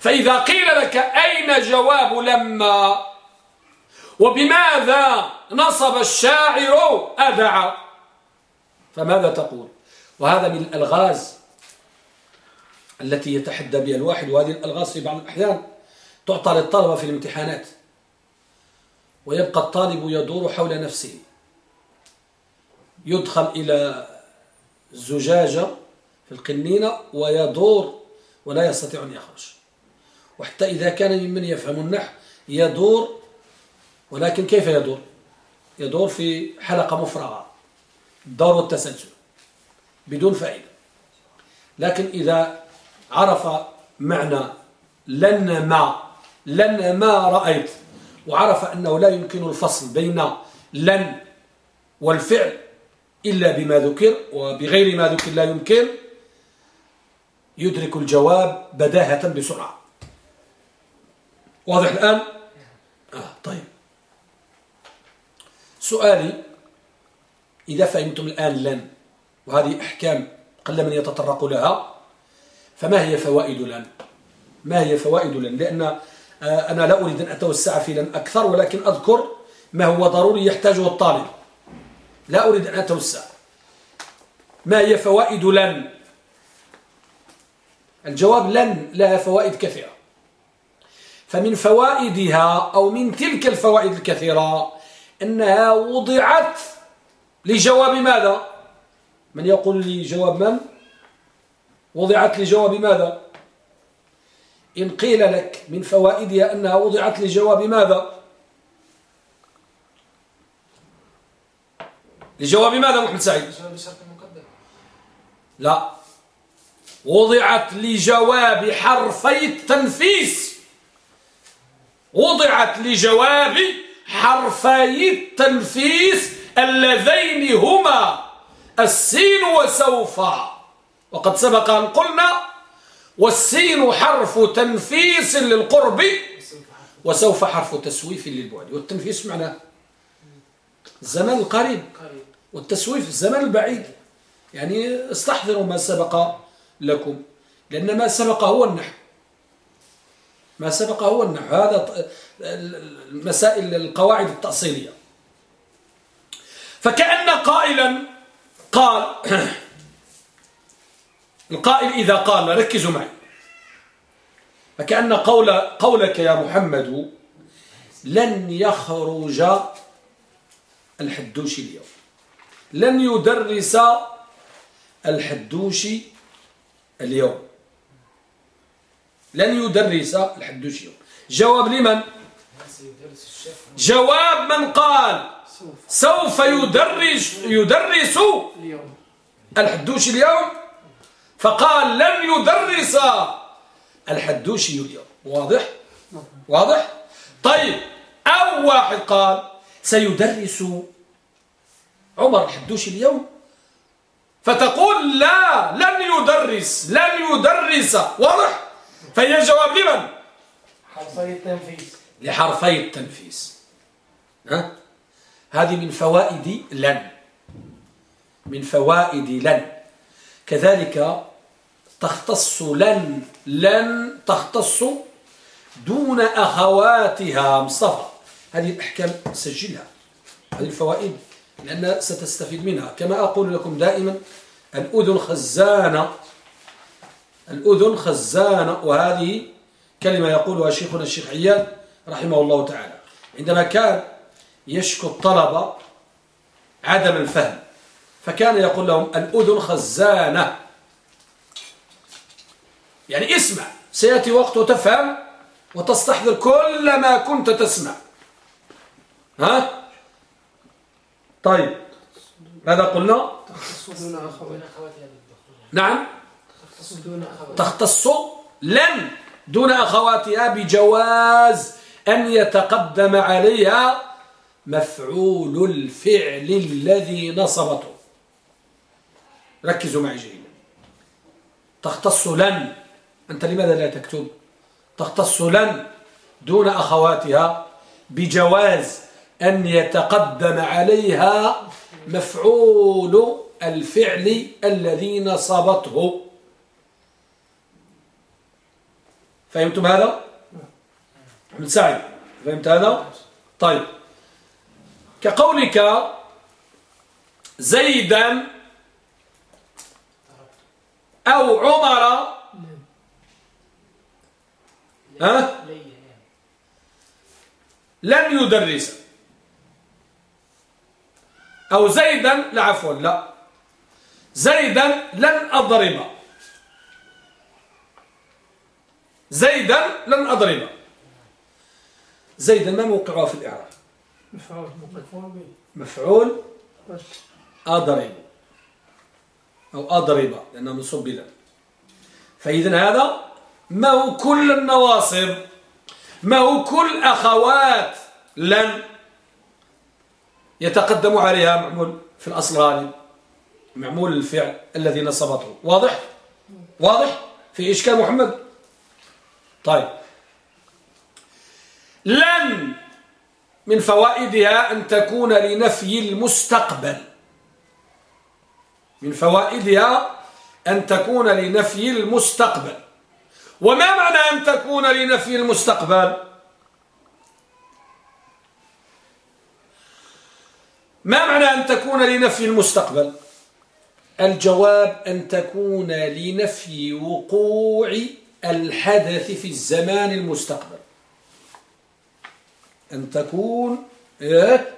فإذا قيل لك أين جواب لما وبماذا نصب الشاعر أدعى فماذا تقول؟ وهذا من الألغاز التي يتحدى بها الواحد وهذه الألغاز في بعض الأحيان تعطى للطلبة في الامتحانات ويبقى الطالب يدور حول نفسه. يدخل إلى زجاجة في القنينة ويدور ولا يستطيع أن يخرج. وحتى إذا كان ممن يفهم النحو يدور ولكن كيف يدور؟ يدور في حلقة مفرغة الدور والتسلسل بدون فائدة. لكن إذا عرف معنى لن ما لن ما رأيت وعرف أنه لا يمكن الفصل بين لن والفعل إلا بما ذكر وبغير ما ذكر لا يمكن يدرك الجواب بداهة بسرعة. واضح الآن؟ آه طيب. سؤالي إذا فهمتم الآن لن وهذه أحكام قل من يتطرق لها فما هي فوائد لن؟ ما هي فوائد لن؟ لأن آه، أنا لا أريد أن أتوسع في لن أكثر ولكن أذكر ما هو ضروري يحتاجه الطالب. لا أريد أن أتوسع. ما هي فوائد لن؟ الجواب لن لها فوائد كثيرة. فمن فوائدها أو من تلك الفوائد الكثيرة أنها وضعت لجواب ماذا؟ من يقول لي جواب من؟ وضعت لجواب ماذا؟ إن قيل لك من فوائدها أنها وضعت لجواب ماذا؟ لجواب ماذا محمد سعيد؟ لا. وضعت لجواب حرفي التنفيس. وضعت لجواب حرفي التنفيس اللذين هما السين وسوف. وقد سبق أن قلنا والسين حرف تنفيس للقرب وسوف حرف تسويف للبعد. والتنفيس معناه الزمان القريب والتسويف الزمان البعيد. يعني استحضروا ما سبق لكم لأن ما سبق هو النحو. ما سبق هو النحو. هذا المسائل القواعد التأصيلية. فكأن قائلا قال القائل إذا قال ركزوا معي. فكأن قول قولك يا محمد لن يخرج الحدوشي اليوم. لن يدرس الحدوشي اليوم. لن يدرس الحدوشي اليوم. جواب لمن؟ جواب من قال سوف يدرس يدرس الحدوشي اليوم. فقال لن يدرس الحدوشي اليوم. واضح؟ واضح؟ طيب أو واحد قال سيدرس عمر الحدوشي اليوم فتقول لا لن يدرس لن يدرس. واضح؟ فهي جواب لمن؟
حرفي التنفيس
لحرفي التنفيس ها؟ هذه من فوائد لن. من فوائد لن. كذلك تختص لن لن تختص دون أخواتها مصطفى. هذه الأحكام سجلها. هذه الفوائد. لأن ستستفيد منها. كما أقول لكم دائما الأذن خزانة. الأذن خزانة. وهذه كلمة يقولها شيخنا الشيخ عياد رحمه الله تعالى. عندما كان يشكو الطلبة عدم الفهم فكان يقول لهم الأذن خزانة. يعني اسمع سيأتي وقت وتفهم وتستحضر كل ما كنت تسمع. ها؟ طيب ماذا قلنا؟ نعم. تختص لن دون أخواتها بجواز أن يتقدم عليها مفعول الفعل الذي نصبته. ركزوا معي جيدا. تختص لن أنت لماذا لا تكتب؟ تختص لن دون أخواتها بجواز أن يتقدم عليها مفعول الفعل الذي نصبته فهمتم هذا؟ محمد سعيد فهمت هذا؟ طيب كقولك زيدا أو عمر ها؟ لن يدرس أو زيدا لا عفوا لا. زيدا لن أضرب. زيدا لن أضرب. زيدا ما موقعها في الإعراب؟
مفعول.
مفعول أضرب. أو أضرب لأنه منصوب بلا فإذا هذا ما هو كل النواصب؟ ما هو كل أخوات؟ لن. يتقدم عليها معمول في الأصل غالب معمول الفعل الذي نصبته. واضح؟ واضح؟ في إشكال محمد؟ طيب. لن من فوائدها أن تكون لنفي المستقبل. من فوائدها أن تكون لنفي المستقبل. وما معنى أن تكون لنفي المستقبل؟ ما معنى أن تكون لنفي المستقبل؟ الجواب أن تكون لنفي وقوع الحدث في الزمان المستقبل. أن تكون إيه؟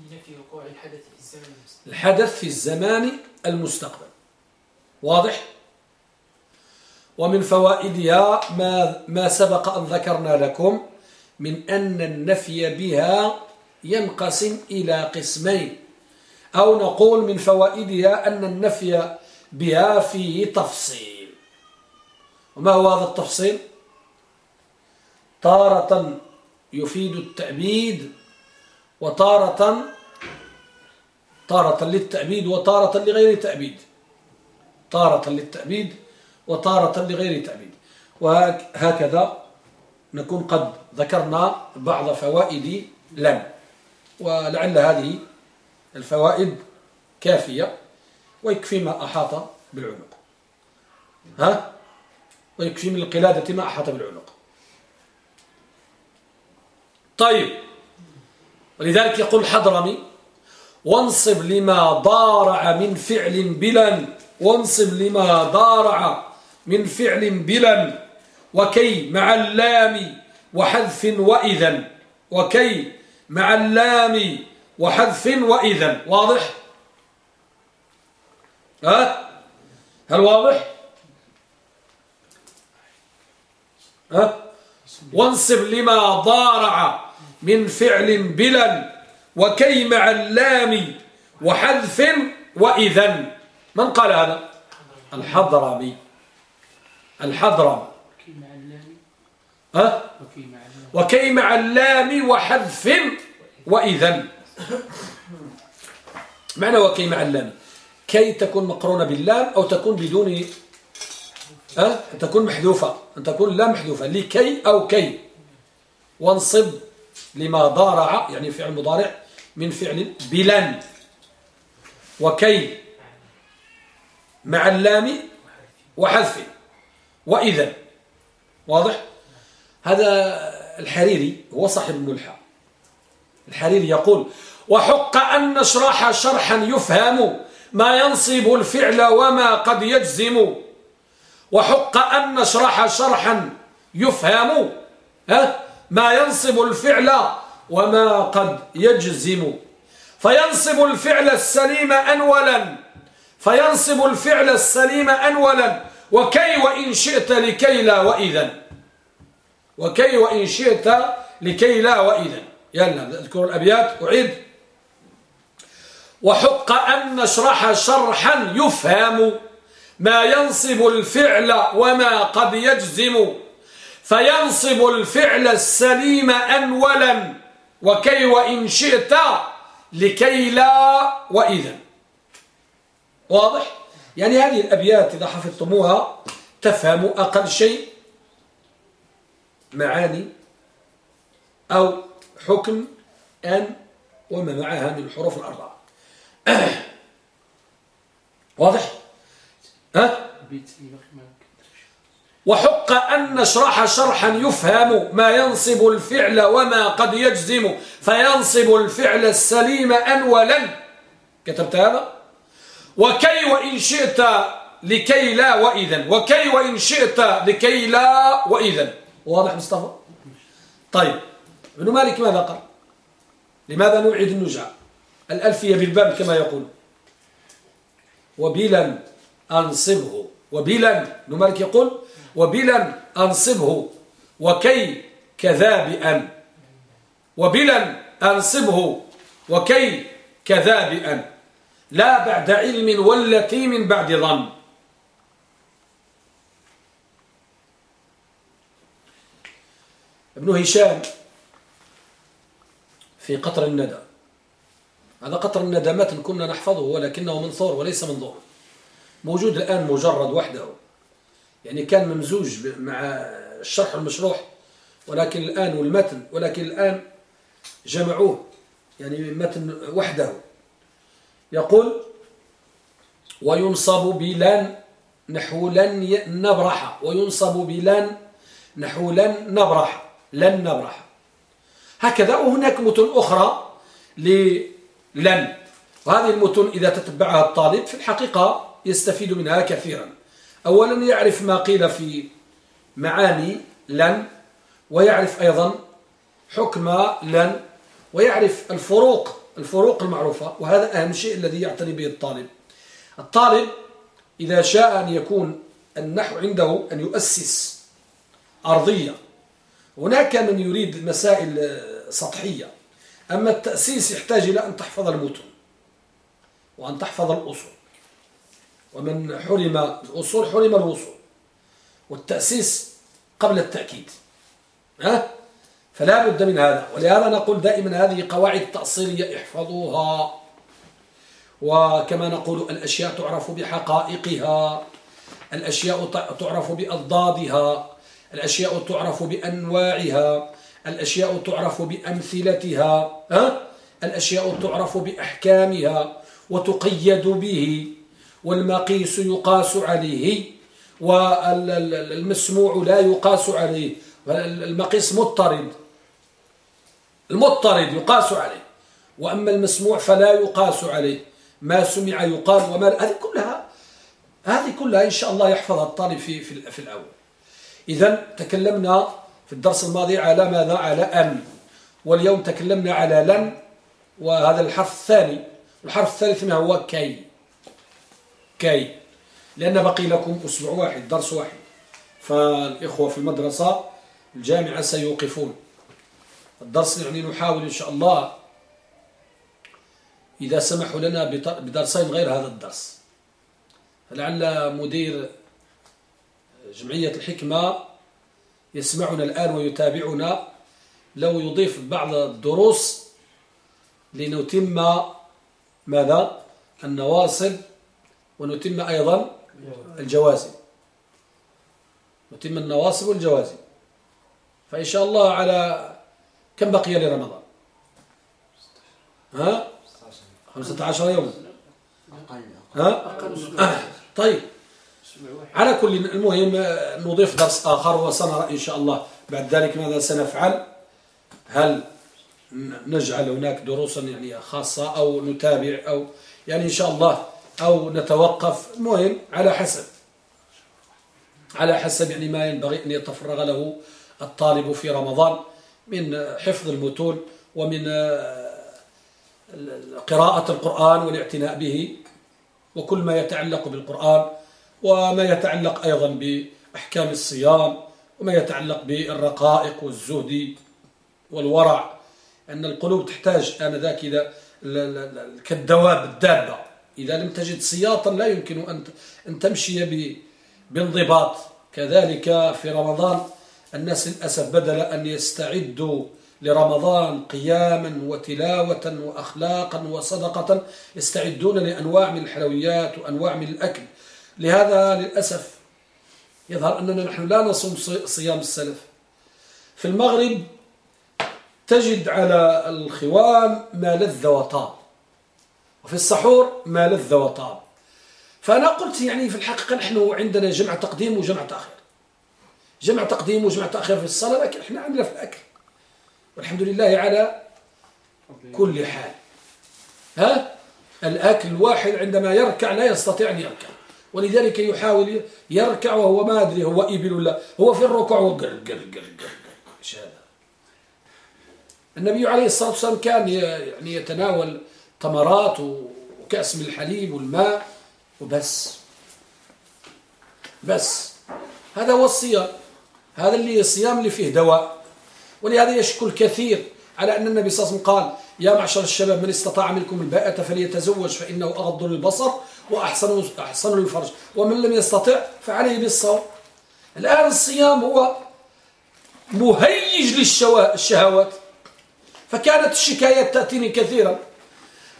لنفي وقوع الحدث في الزمان المستقبل.
الحدث في الزمان المستقبل. واضح؟ ومن فوائدها ما, ما سبق أن ذكرنا لكم من أن النفي بها ينقسم إلى قسمين. أو نقول من فوائدها أن النفي بها فيه تفصيل. وما هو هذا التفصيل؟ تارة يفيد التأبيد وتارة تارة للتأبيد وتارة لغير تأبيد. تارة للتأبيد وتارة لغير تأبيد. وهكذا نكون قد ذكرنا بعض فوائد لم. ولعل هذه الفوائد كافية ويكفي ما أحاط بالعنق. ها؟ ويكفي من القلادة ما أحاط بالعنق. طيب. ولذلك يقول الحضرمي وانصب لما ضارع من فعل بلا وانصب لما ضارع من فعل بلا وكي مع اللام وحذف وإذا وكي مع اللام وحذف وإذا. واضح؟ ها؟ هل واضح؟ ها؟ وانصب لما ضارع من فعل بلا وكي مع اللام وحذف وإذا. من قال هذا؟ الحضرمي. الحضرم. ها؟ وكي مع اللام وحذف وإذا معنى وكي مع اللام كي تكون مقرونة باللام أو تكون بدون أه؟ تكون محذوفة. أن تكون لا محذوفة. لكي أو كي. وانصب لما ضارع يعني فعل مضارع من فعل بلن وكي. مع اللام وحذف. وإذا واضح؟ هذا الحريري هو صاحب الملحة. الحريري يقول وحق أن نشرح شرحا يفهم ما ينصب الفعل وما قد يجزم. وحق أن نشرح شرحا يفهم ها ما ينصب الفعل وما قد يجزم. فينصب الفعل السليم أنولا فينصب الفعل السليم أنولا. وكي وإن شئت لكي لا وإذا. وكي وإن شئت لكي لا وإذا. يلا اذكر الأبيات. أعيد. وحق أن نشرح شرحا يفهم ما ينصب الفعل وما قد يجزم. فينصب الفعل السليم أنولا. وكي وإن شئت لكي لا وإذا. واضح؟ يعني هذه الأبيات إذا حفظتموها تفهم أقل شيء. معاني أو حكم أن وما معها من الحروف الأربعة. واضح؟ ها؟ وحق أن نشرح شرحا يفهم ما ينصب الفعل وما قد يجزم فينصب الفعل السليم أنولا كتبت هذا؟ وكي وإن شئت لكي لا وإذا وكي وإن شئت لكي لا وإذا واضح مصطفى؟ طيب ابن مالك ماذا قال؟ لماذا نوعد النجع الألفية بالباب كما يقول. وبلا أنصبه. وبلا ابن مالك يقول وبلا أنصبه. وكي كذابئا. وبلا أنصبه. وكي كذابئا. لا بعد علم والتي من بعد ظن. ابن هشام في قطر الندى. هذا قطر الندى متن كنا نحفظه ولكنه منثور وليس منظور موجود الآن مجرد وحده. يعني كان ممزوج مع الشرح المشروح ولكن الآن والمتن ولكن الآن جمعوه يعني متن وحده. يقول وينصب بلن نحو لن نبرح وينصب بلن نحو لن نبرح. لن نبرح. هكذا وهناك متن أخرى للن. وهذه المتن إذا تتبعها الطالب في الحقيقة يستفيد منها كثيرا. أولا يعرف ما قيل في معاني لن ويعرف أيضا حكم لن ويعرف الفروق الفروق المعروفة وهذا أهم شيء الذي يعتني به الطالب. الطالب إذا شاء أن يكون النحو عنده أن يؤسس أرضية. هناك من يريد مسائل سطحية أما التأسيس يحتاج إلى أن تحفظ المتن وأن تحفظ الأصول. ومن حرم الأصول حرم الوصول والتأسيس قبل التأكيد. ها؟ فلا بد من هذا. ولهذا نقول دائما هذه قواعد تأصيلية احفظوها. وكما نقول الأشياء تعرف بحقائقها الأشياء تعرف بأضدادها. الأشياء تعرف بأنواعها الأشياء تعرف بأمثلتها ها؟ الأشياء تعرف بأحكامها وتقيد به والمقيس يقاس عليه والمسموع لا يقاس عليه المقيس مضطرد المضطرد يقاس عليه وأما المسموع فلا يقاس عليه ما سمع يقال وما هذه كلها هذه كلها إن شاء الله يحفظها الطالب في, في, الأول إذا تكلمنا في الدرس الماضي على ماذا؟ على أن. واليوم تكلمنا على لن وهذا الحرف الثاني. الحرف الثالث ما هو كي. كي. لأن بقي لكم أسبوع واحد درس واحد. فالإخوة في المدرسة الجامعة سيوقفون. الدرس يعني نحاول إن شاء الله إذا سمحوا لنا بدرسين غير هذا الدرس. لعل مدير جمعية الحكمة يسمعنا الآن ويتابعنا. لو يضيف بعض الدروس لنتم ماذا؟ النواصل ونتم أيضا الجوازم نتم النواصب والجوازم فإن شاء الله على كم بقي لرمضان؟ ها؟ 15 يوم ها؟ طيب. على كل المهم نضيف درس آخر وسنرى إن شاء الله بعد ذلك ماذا سنفعل؟ هل نجعل هناك دروسا يعني خاصة أو نتابع أو يعني إن شاء الله أو نتوقف؟ المهم على حسب. على حسب يعني ما ينبغي أن يتفرغ له الطالب في رمضان من حفظ المتون ومن قراءة القرآن والاعتناء به وكل ما يتعلق بالقرآن. وما يتعلق أيضا بأحكام الصيام وما يتعلق بالرقائق والزهد والورع أن القلوب تحتاج آنذاك إذا كالدواب الدابة. إذا لم تجد سياطا لا يمكن أن تمشي بانضباط. كذلك في رمضان الناس للأسف بدل أن يستعدوا لرمضان قياما وتلاوة وأخلاقا وصدقة يستعدون لأنواع من الحلويات وأنواع من الأكل. لهذا للأسف يظهر أننا نحن لا نصوم صيام السلف. في المغرب تجد على الخوان ما لذ وطاب وفي السحور ما لذ وطاب فأنا قلت يعني في الحقيقة نحن عندنا جمع تقديم وجمع تأخير. جمع تقديم وجمع تأخير في الصلاة لكن إحنا عندنا في الأكل. والحمد لله على كل حال. ها؟ الأكل الواحد عندما يركع لا يستطيع أن يركع. ولذلك يحاول يركع وهو ما أدري هو إبل ولا هو في الركوع وقر قر قر إيش هذا. النبي عليه الصلاة والسلام كان يعني يتناول تمرات وكأس من الحليب والماء وبس. بس. هذا هو الصيام. هذا اللي الصيام اللي فيه دواء. ولهذا يشكل كثير على أن النبي صلى الله عليه وسلم قال يا معشر الشباب من استطاع منكم الباءة فليتزوج فإنه أغض للبصر وأحسن أحسن للفرج ومن لم يستطع فعليه بالصوم. الآن الصيام هو مهيج للشهوات. فكانت الشكايات تأتيني كثيرا.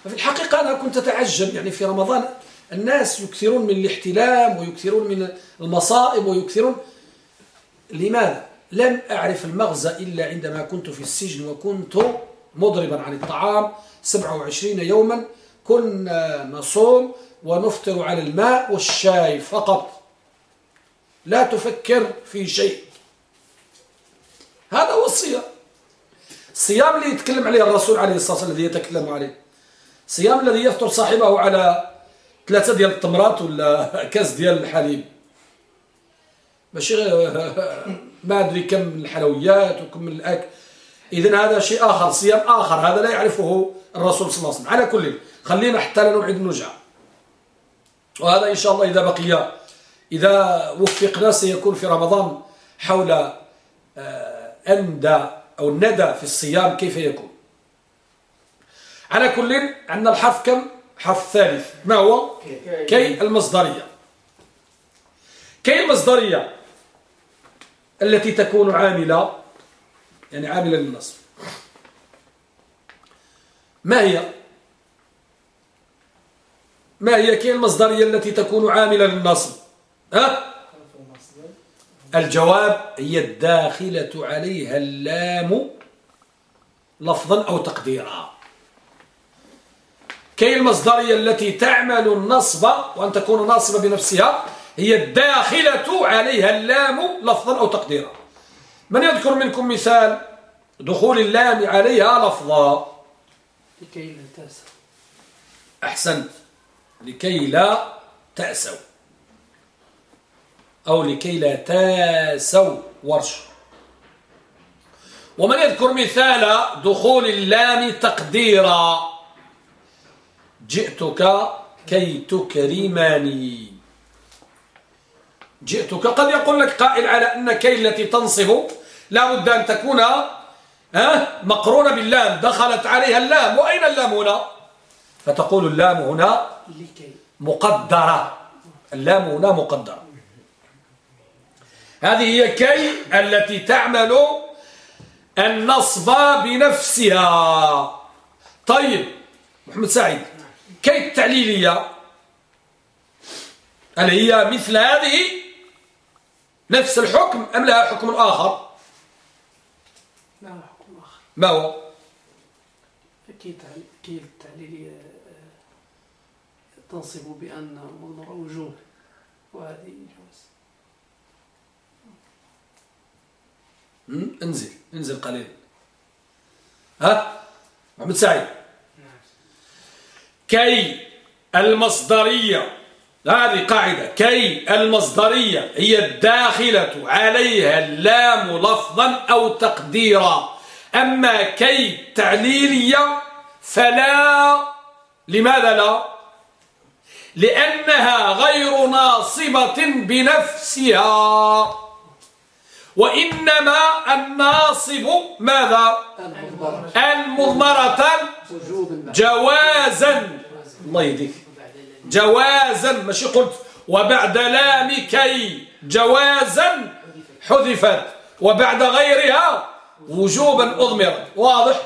ففي الحقيقة أنا كنت أتعجب. يعني في رمضان الناس يكثرون من الاحتلام ويكثرون من المصائب ويكثرون. لماذا؟ لم أعرف المغزى إلا عندما كنت في السجن وكنت مضربا عن الطعام 27 يوما. كنا نصوم ونفطر على الماء والشاي فقط. لا تفكر في شيء. هذا هو الصيام. الصيام اللي يتكلم عليه الرسول عليه الصلاة والسلام الذي يتكلم عليه. صيام الذي يفطر صاحبه على ثلاثة ديال التمرات ولا كاس ديال الحليب. ماشي ما أدري كم من الحلويات وكم من الأكل. إذن هذا شيء آخر صيام آخر. هذا لا يعرفه الرسول صلى الله عليه وسلم. على كل خلينا حتى لا نبعد النجع وهذا إن شاء الله إذا بقي إذا وفقنا سيكون في رمضان حول آه، أندى أو الندى في الصيام كيف يكون. على كل عندنا الحرف كم؟ حرف ثالث. ما هو؟ كي المصدرية. كي المصدرية التي تكون عاملة يعني عاملة للنصب. ما هي؟ ما هي كي المصدرية التي تكون عاملة للنصب؟ ها؟ الجواب هي الداخلة عليها اللام لفظا أو تقديرا كي المصدرية التي تعمل النصب وأن تكون ناصبة بنفسها هي الداخلة عليها اللام لفظا أو تقديرا من يذكر منكم مثال دخول اللام عليها لفظا؟
لكي لا تأسوا
أحسنت. لكي لا تأسوا. أو لكي لا تأسوا ورش. ومن يذكر مثال دخول اللام تقديرا. جئتك كي تكرمني. جئتك قد يقول لك قائل على أن كي التي تنصب لا بد أن تكون مقرونة باللام. دخلت عليها اللام. وأين اللام هنا؟ فتقول اللام هنا مقدرة. اللام هنا مقدرة. هذه هي كي التي تعمل النصب بنفسها. طيب محمد سعيد كي التعليلية؟ هل هي مثل هذه؟ نفس الحكم أم لها حكم آخر؟
لا حكم آخر.
ما هو؟
كي التعليلية تنصب بأن مضمر وجوه وهذه جواز.
انزل انزل قليلا. ها؟ محمد سعيد. كي المصدرية هذه قاعدة كي المصدرية هي الداخلة عليها اللام لفظا أو تقديرا. أما كي تعليلية فلا لماذا لا؟ لأنها غير ناصبة بنفسها. وإنما الناصب ماذا؟ المضمرة. جوازا. الله يهديك. جوازا. ماشي قلت. وبعد لام كي جوازا حذفت. وبعد غيرها وجوبا أضمرت. واضح؟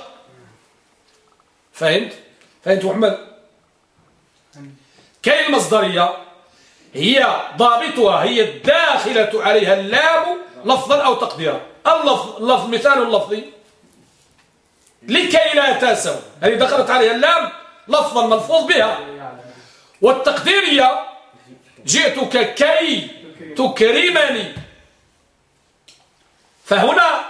فهمت؟ فهمت محمد؟ كي المصدرية هي ضابطها هي الداخلة عليها اللام لفظا أو تقديرا. اللفظ, اللفظ مثال اللفظي لكي لا تاسوا هذه دخلت عليها اللام لفظا ملفوظ بها. والتقديرية جئتك كي تكرمني. فهنا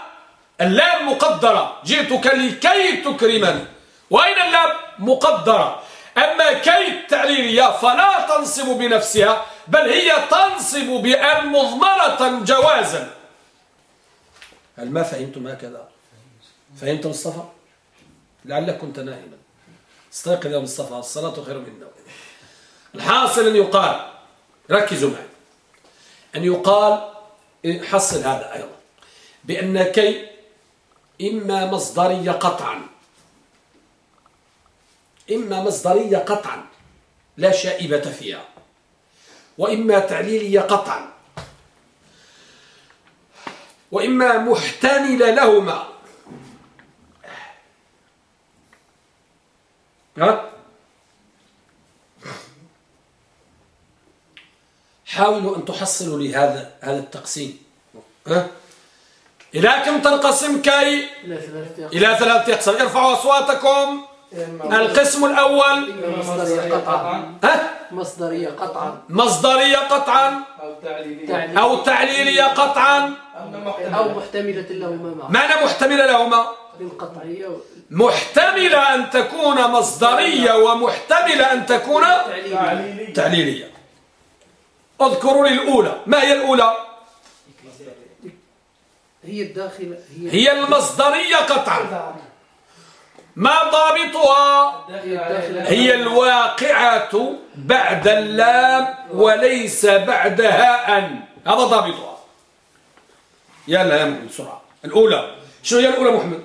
اللام مقدرة. جئتك لكي تكرمني. وأين اللام مقدرة؟ أما كي التعليلية فلا تنصب بنفسها بل هي تنصب بأن مضمرة جوازا. هل ما فهمتم هكذا؟ فهمت مصطفى لعلك كنت نائما استيقظ يا مصطفى الصلاة خير من النوم. الحاصل أن يقال ركزوا معي أن يقال حصل هذا أيضا بأن كي إما مصدرية قطعا إما مصدرية قطعا لا شائبة فيها وإما تعليلية قطعا وإما محتملة لهما. ها؟ حاولوا أن تحصلوا لي هذا هذا التقسيم. ها؟ إلى كم تنقسم كي إلى ثلاثة أقسام. ارفعوا أصواتكم. القسم الأول.
مصدرية قطعا. مصدرية قطعا.
مصدرية قطعا. أو تعليلية قطعا.
أو محتملة لهما
معنى محتملة لهما؟ محتملة أن تكون مصدرية ومحتملة أن تكون تعليلية. اذكروا لي الأولى. ما هي الأولى؟
هي الداخلة
هي المصدرية قطعا. ما ضابطها؟ هي الواقعة بعد اللام وليس بعدها أن هذا ضابطها. يا محمد بسرعة. الأولى. شنو هي الأولى محمد؟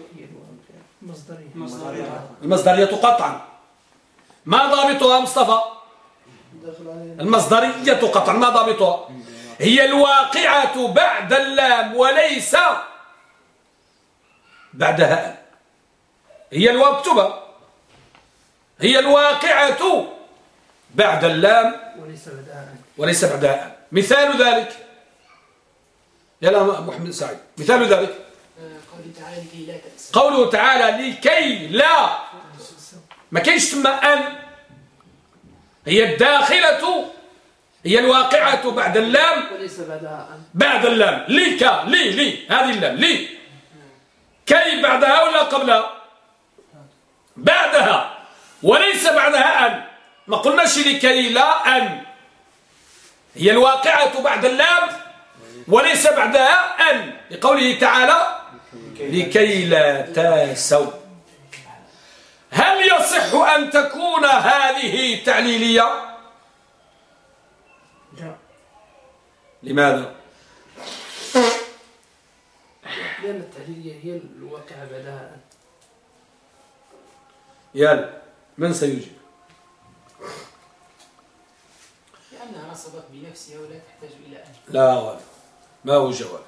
المصدرية
المصدرية قطعا. ما ضابطها مصطفى؟ المصدرية قطعا. ما ضابطها؟ هي الواقعة بعد اللام وليس بعدها أن هي الواكتبة هي الواقعة بعد اللام.
وليس بعدها
وليس بعدها مثال ذلك. يلا محمد سعيد. مثال ذلك. قوله تعالى لكي لا ما كاينش ثم أن. هي الداخلة. هي الواقعة بعد اللام.
وليس بعدها أن.
بعد اللام. لك لي لي. هذه اللام. لي. كي بعدها ولا قبلها بعدها وليس بعدها أن. ما قلناش لكي لا أن. هي الواقعة بعد اللام وليس بعدها أن. لقوله تعالى لكي لا تاسوا هل يصح أن تكون هذه تعليلية؟
لا.
لماذا؟
لأن التعليلية هي الواقعة بعدها
يلا من سيجيب
لأنها نصبت بنفسها ولا تحتاج إلى أن.
لا ما هو جواب.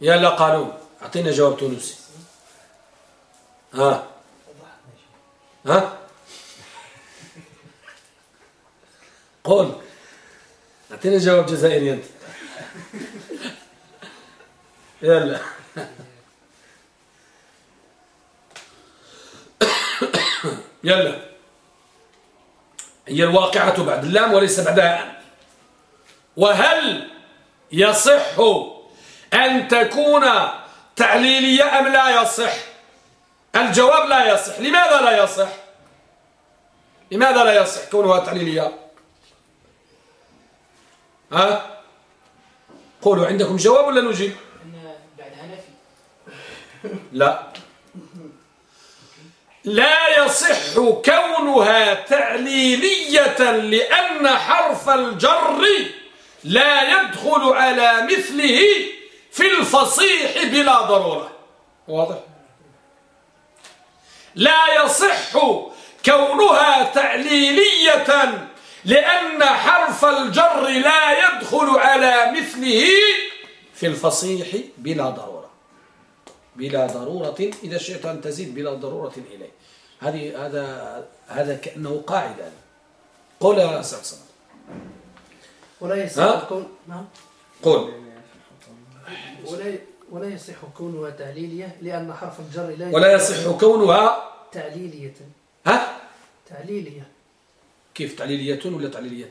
يلا قانون أعطينا جواب تونسي. ها؟ ها؟ قول. أعطينا جواب جزائري أنت. يلا يلا. هي الواقعة بعد اللام وليس بعدها أن وهل يصح أن تكون تعليلية أم لا يصح؟ الجواب لا يصح. لماذا لا يصح؟ لماذا لا يصح كونها تعليلية؟ ها؟ قولوا عندكم جواب ولا نجيب؟
أن بعدها نفي
لا. لا يصح كونها تعليلية لأن حرف الجر لا يدخل على مثله في الفصيح بلا ضرورة. واضح؟ لا يصح كونها تعليلية لأن حرف الجر لا يدخل على مثله في الفصيح بلا ضرورة. بلا ضرورة إذا شئت أن تزيد بلا ضرورة إليه هذه هذا هذا كأنه قاعدة. قول يا سعد صمد.
ولا يصح؟ كون نعم
قول.
ولا ولا يصح كونها تعليلية لأن حرف الجر لا
ولا يصح كونها
تعليلية
ها؟
تعليلية
كيف تعليلية ولا تعليلية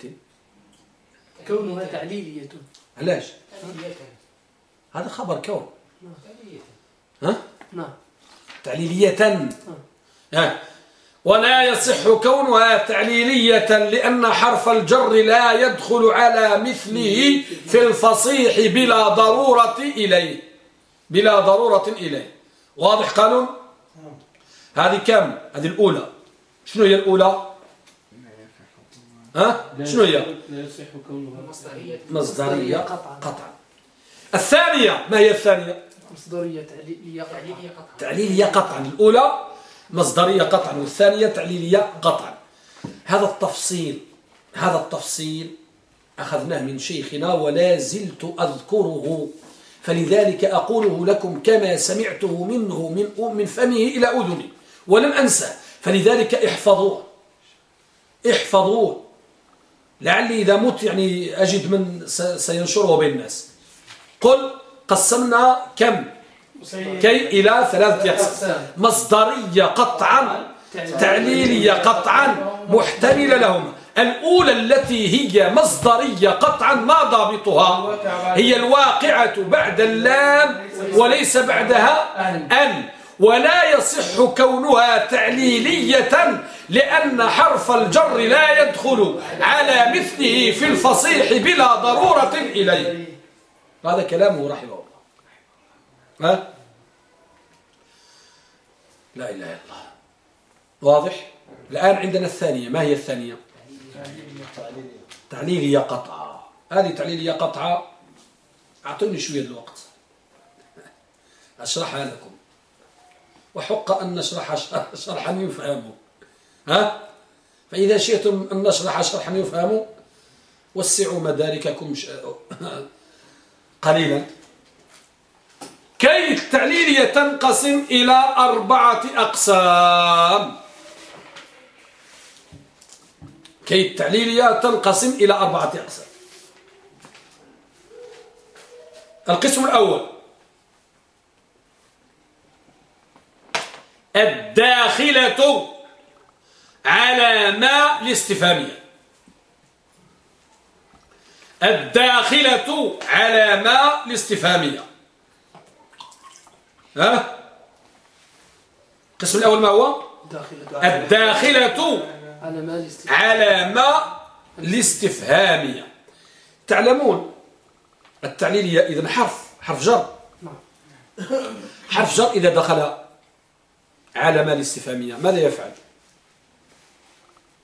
كونها تعليلية
علاش؟
تعليلية
هذا خبر كون.
تعليلية
ها؟
نعم.
تعليلية ها. ولا يصح كونها تعليلية لأن حرف الجر لا يدخل على مثله في الفصيح بلا ضرورة إليه. بلا ضرورة إليه. واضح قانون؟ هذه كم؟ هذه الأولى. شنو هي الأولى؟ ها؟ شنو هي؟
مصدرية
قطعا.
الثانية ما هي الثانية؟
مصدرية. تعليلية قطعا.
تعليلية قطعا.
الأولى مصدرية قطعا والثانية تعليلية قطعا. هذا التفصيل هذا التفصيل أخذناه من شيخنا ولا زلت أذكره. فلذلك أقوله لكم كما سمعته منه من من فمه إلى أذني ولم أنسى. فلذلك احفظوه. احفظوه. لعلي إذا مت يعني أجد من سينشره بين الناس قل قسمنا كم؟ كي إلى ثلاثة أقسام مصدرية قطعا تعليلية قطعا محتملة لهما الأولى التي هي مصدرية قطعا ما ضابطها؟ هي الواقعة بعد اللام وليس بعدها أن. ولا يصح كونها تعليلية لأن حرف الجر لا يدخل على مثله في الفصيح بلا ضرورة إليه. هذا كلامه رحمه الله. ها؟ لا إله إلا الله. واضح؟ الآن عندنا الثانية. ما هي الثانية؟ تعليلية قطعة. هذه تعليلية قطعة. أعطوني شوية الوقت. أشرحها لكم. وحق أن نشرح شرحا يفهم. ها؟ فإذا شئتم أن نشرح شرحا يفهم وسعوا مدارككم. قليلا. كي التعليلية تنقسم إلى أربعة أقسام؟ كي التعليلية تنقسم إلى أربعة أقسام؟ القسم الأول. الداخلة على ما الاستفهامية. الداخلة على ما الاستفهامية. ها؟ القسم الأول ما هو؟
داخلة
الداخلة
على ما الاستثناء
على ما الاستفهامية تعلمون التعليلية إذن حرف حرف جر.
نعم.
حرف جر إذا دخل على ما الاستفهامية ماذا يفعل؟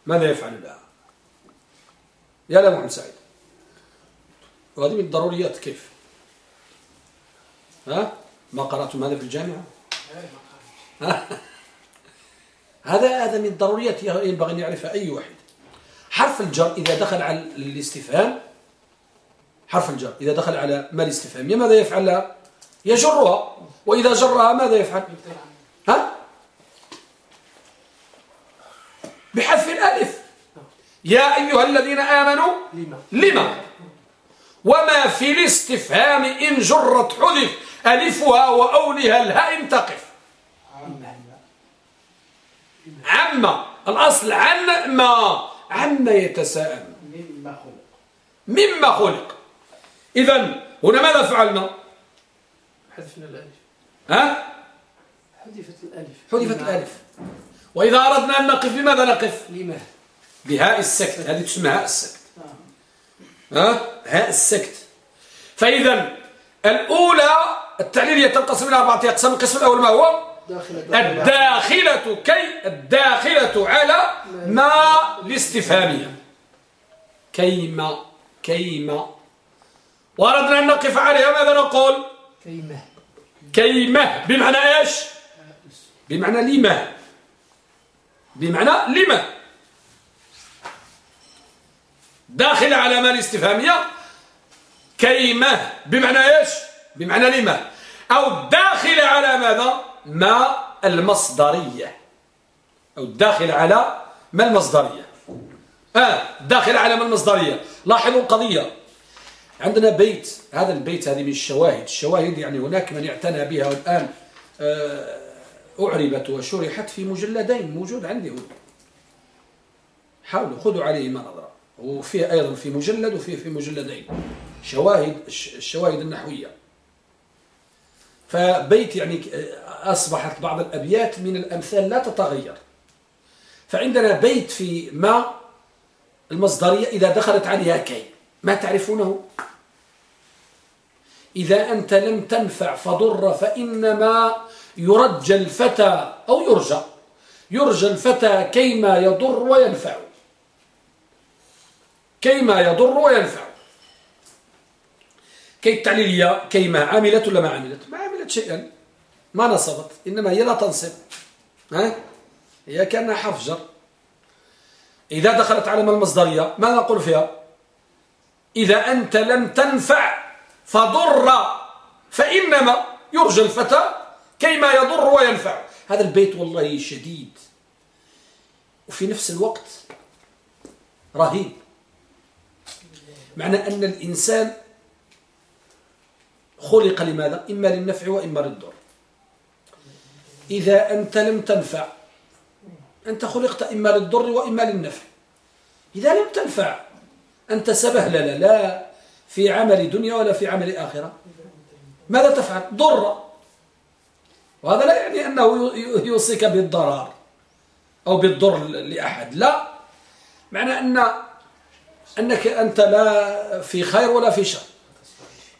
ماذا يفعل لها يا لا محمد سعيد. وهذه من الضروريات كيف؟ ها؟ ما قرأتم هذا في الجامعة؟ هذا هذا من الضروريات. ينبغي أن يعرفها أي واحد. حرف الجر إذا دخل على الاستفهام حرف الجر إذا دخل على ما الاستفهامية ماذا يفعل؟ لها يجرها. وإذا جرها ماذا يفعل؟ ها؟ بحذف الألف. يا أيها الذين آمنوا
لما؟
لما؟ وما في الاستفهام إن جرت حذف. ألفها وأولها الهاء تقف. عما. الأصل عن ما. عما يتساءل.
مما خلق.
مما خلق. إذا هنا ماذا فعلنا؟
حذفنا الألف.
ها؟
حذفت الألف.
حذفت الألف. وإذا أردنا أن نقف بماذا نقف؟
لما؟
بهاء السكت. هذه تسمى هاء السكت.
آه.
ها؟ هاء السكت. فإذا الأولى التعليلية تنقسم إلى أربعة أقسام القسم الأول ما هو؟
داخل
الداخلة كي الداخلة على ما الاستفهامية كيما كيما. وأردنا أن نقف عليها ماذا نقول؟
كيمة
كيمة بمعنى إيش؟ بمعنى لما. بمعنى لما. داخل على ما الاستفهامية كيمة بمعنى إيش؟ بمعنى لما؟ أو داخل على ماذا؟ ما المصدرية. أو داخل على ما المصدرية. آه داخل على ما المصدرية. لاحظوا القضية. عندنا بيت هذا البيت هذه من الشواهد. الشواهد يعني هناك من اعتنى بها والآن آه أعربت وشرحت في مجلدين موجود عندي هنا. حاولوا خذوا عليه ما نظرة وفيه أيضا في مجلد وفيه في مجلدين. شواهد الشواهد النحوية. فبيت يعني أصبحت بعض الأبيات من الأمثال لا تتغير. فعندنا بيت في ما المصدرية إذا دخلت عليها كي. ما تعرفونه؟ إذا أنت لم تنفع فضر فإنما يرجى الفتى أو يرجى. يرجى الفتى كيما يضر وينفع. كيما يضر وينفع. كي التعليلية كيما عملت ولا ما عملت ما عملت شيئا ما نصبت إنما هي لا تنصب. ها؟ هي كأنها حفجر إذا دخلت على المصدرية ما نقول فيها؟ إذا أنت لم تنفع فضر فإنما يرجى الفتى كيما يضر وينفع. هذا البيت والله شديد. وفي نفس الوقت رهيب. معنى أن الإنسان خلق لماذا؟ إما للنفع وإما للضر. إذا أنت لم تنفع أنت خلقت إما للضر وإما للنفع. إذا لم تنفع أنت سبهلل. لا في عمل دنيا ولا في عمل آخرة. ماذا تفعل؟ ضر. وهذا لا يعني أنه يوصيك بالضرر أو بالضر لأحد. لا. معنى أن أنك أنت لا في خير ولا في شر.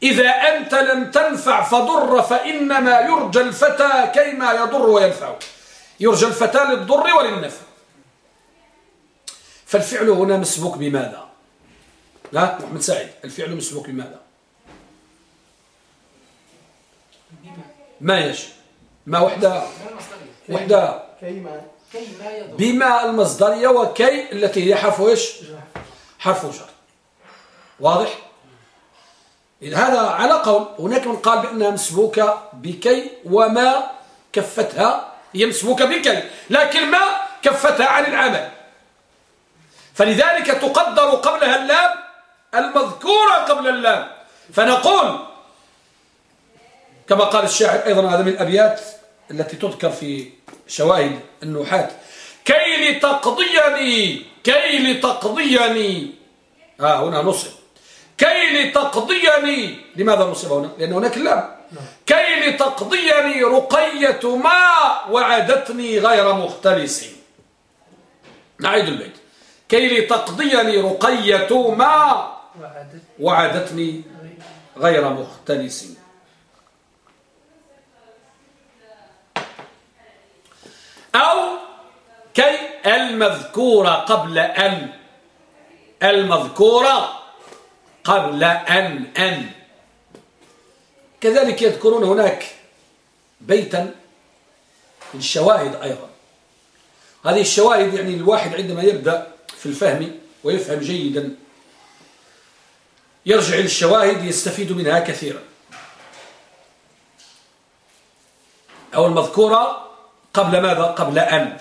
إذا أنت لم تنفع فضر فإنما يرجى الفتى كيما يضر وينفع. يرجى الفتى للضر وللنفع. فالفعل هنا مسبوك بماذا؟ لا محمد سعيد الفعل مسبوك بماذا؟ ما يش ما وحدها؟ وحدها. بما المصدرية وكي التي هي حرف إيش؟ حرف جر. واضح؟ هذا على قول هناك من قال بأنها مسبوكة بكي وما كفتها هي مسبوكة بكي لكن ما كفتها عن العمل. فلذلك تقدر قبلها اللام المذكورة قبل اللام. فنقول كما قال الشاعر أيضا هذا من الأبيات التي تذكر في شواهد النوحات كي لتقضيني كي لتقضيني. ها آه هنا نصب. كي لتقضيني لماذا نصب هنا؟ لأن هناك اللام كي لتقضيني رقية ما وعدتني غير مختلس. نعيد البيت كي لتقضيني رقية ما وعدتني غير مختلس. أو كي المذكورة قبل أن المذكورة قبل أن أن. كذلك يذكرون هناك بيتا الشواهد أيضا. هذه الشواهد يعني الواحد عندما يبدأ في الفهم ويفهم جيدا يرجع للشواهد يستفيد منها كثيرا. أو المذكورة قبل ماذا؟ قبل أن.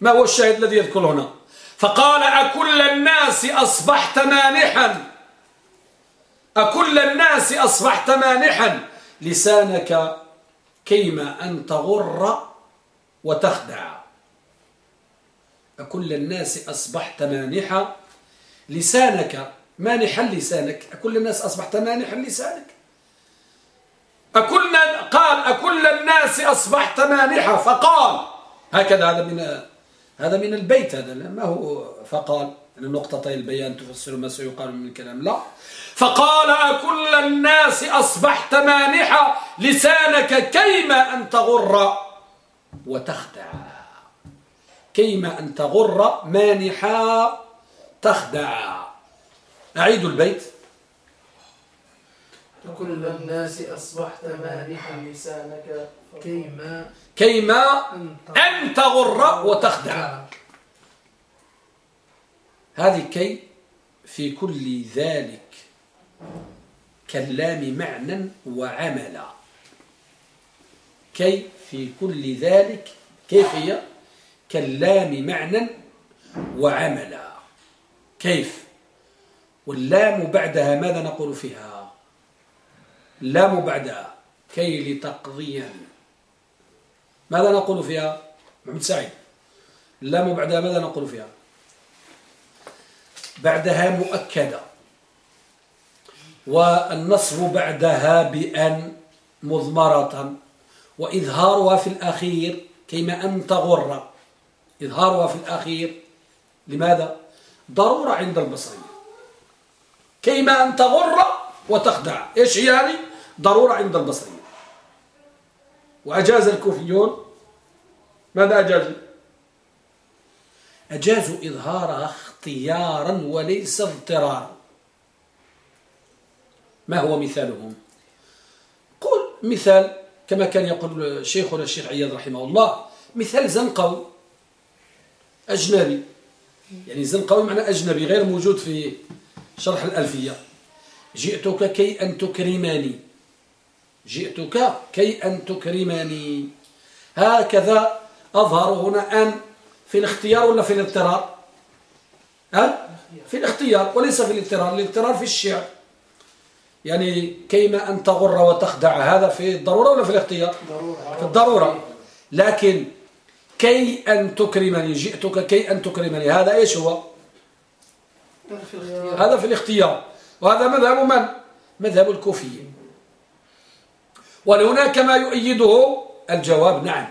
ما هو الشاهد الذي يذكر هنا؟ فقال أكل الناس أصبحت مانحا. أكل الناس أصبحت مانحا. لسانك كيما أن تغر وتخدع. أكل الناس أصبحت مانحا. لسانك مانحا لسانك. أكل الناس أصبحت مانحا لسانك. أكل قال أكل الناس أصبحت مانحا. فقال هكذا هذا من هذا من البيت هذا ما هو؟ فقال نقطتي البيان تفسر ما سيقال من الكلام. لا. فقال أكل الناس أصبحت مانحا لسانك كيما أن تغر وتخدع. كيما أن تغر مانحا تخدع. أعيد البيت.
كل الناس أصبحت مانحا لسانك كيما
كيما أن تغر وتخدع. هذه كي في كل ذلك كاللام معنى وعملا. كي في كل ذلك كيف هي؟ كاللام معنى وعملا. كيف؟ واللام بعدها ماذا نقول فيها؟ اللام بعدها كي لتقضيا. ماذا نقول فيها؟ محمد سعيد. اللام بعدها ماذا نقول فيها؟ بعدها مؤكدة. والنصب بعدها بأن مضمرة. وإظهارها في الأخير كيما أن تغر. إظهارها في الأخير لماذا؟ ضرورة عند البصرية. كيما أن تغر وتخدع. إيش يعني؟ ضرورة عند البصرية. وأجاز الكوفيون؟ ماذا أجازوا؟ أجازوا إظهارها اختيارا وليس اضطرارا. ما هو مثالهم؟ قل مثال كما كان يقول شيخنا الشيخ عياد رحمه الله مثال زنقوي أجنبي. يعني زنقوي معنى أجنبي غير موجود في شرح الألفية. جئتك كي أن تكرمني جئتك كي أن تكرمني هكذا أظهر هنا أن في الاختيار ولا في الإضطرار؟ ها؟ في الاختيار وليس في الإضطرار. الإضطرار في الشعر. يعني كيما أن تغر وتخدع هذا في الضرورة ولا في الاختيار؟ في الضرورة. لكن كي أن تكرمني جئتك كي أن تكرمني هذا إيش هو؟ هذا في الاختيار. وهذا مذهب من؟ مذهب الكوفيين. وهناك ما يؤيده الجواب نعم.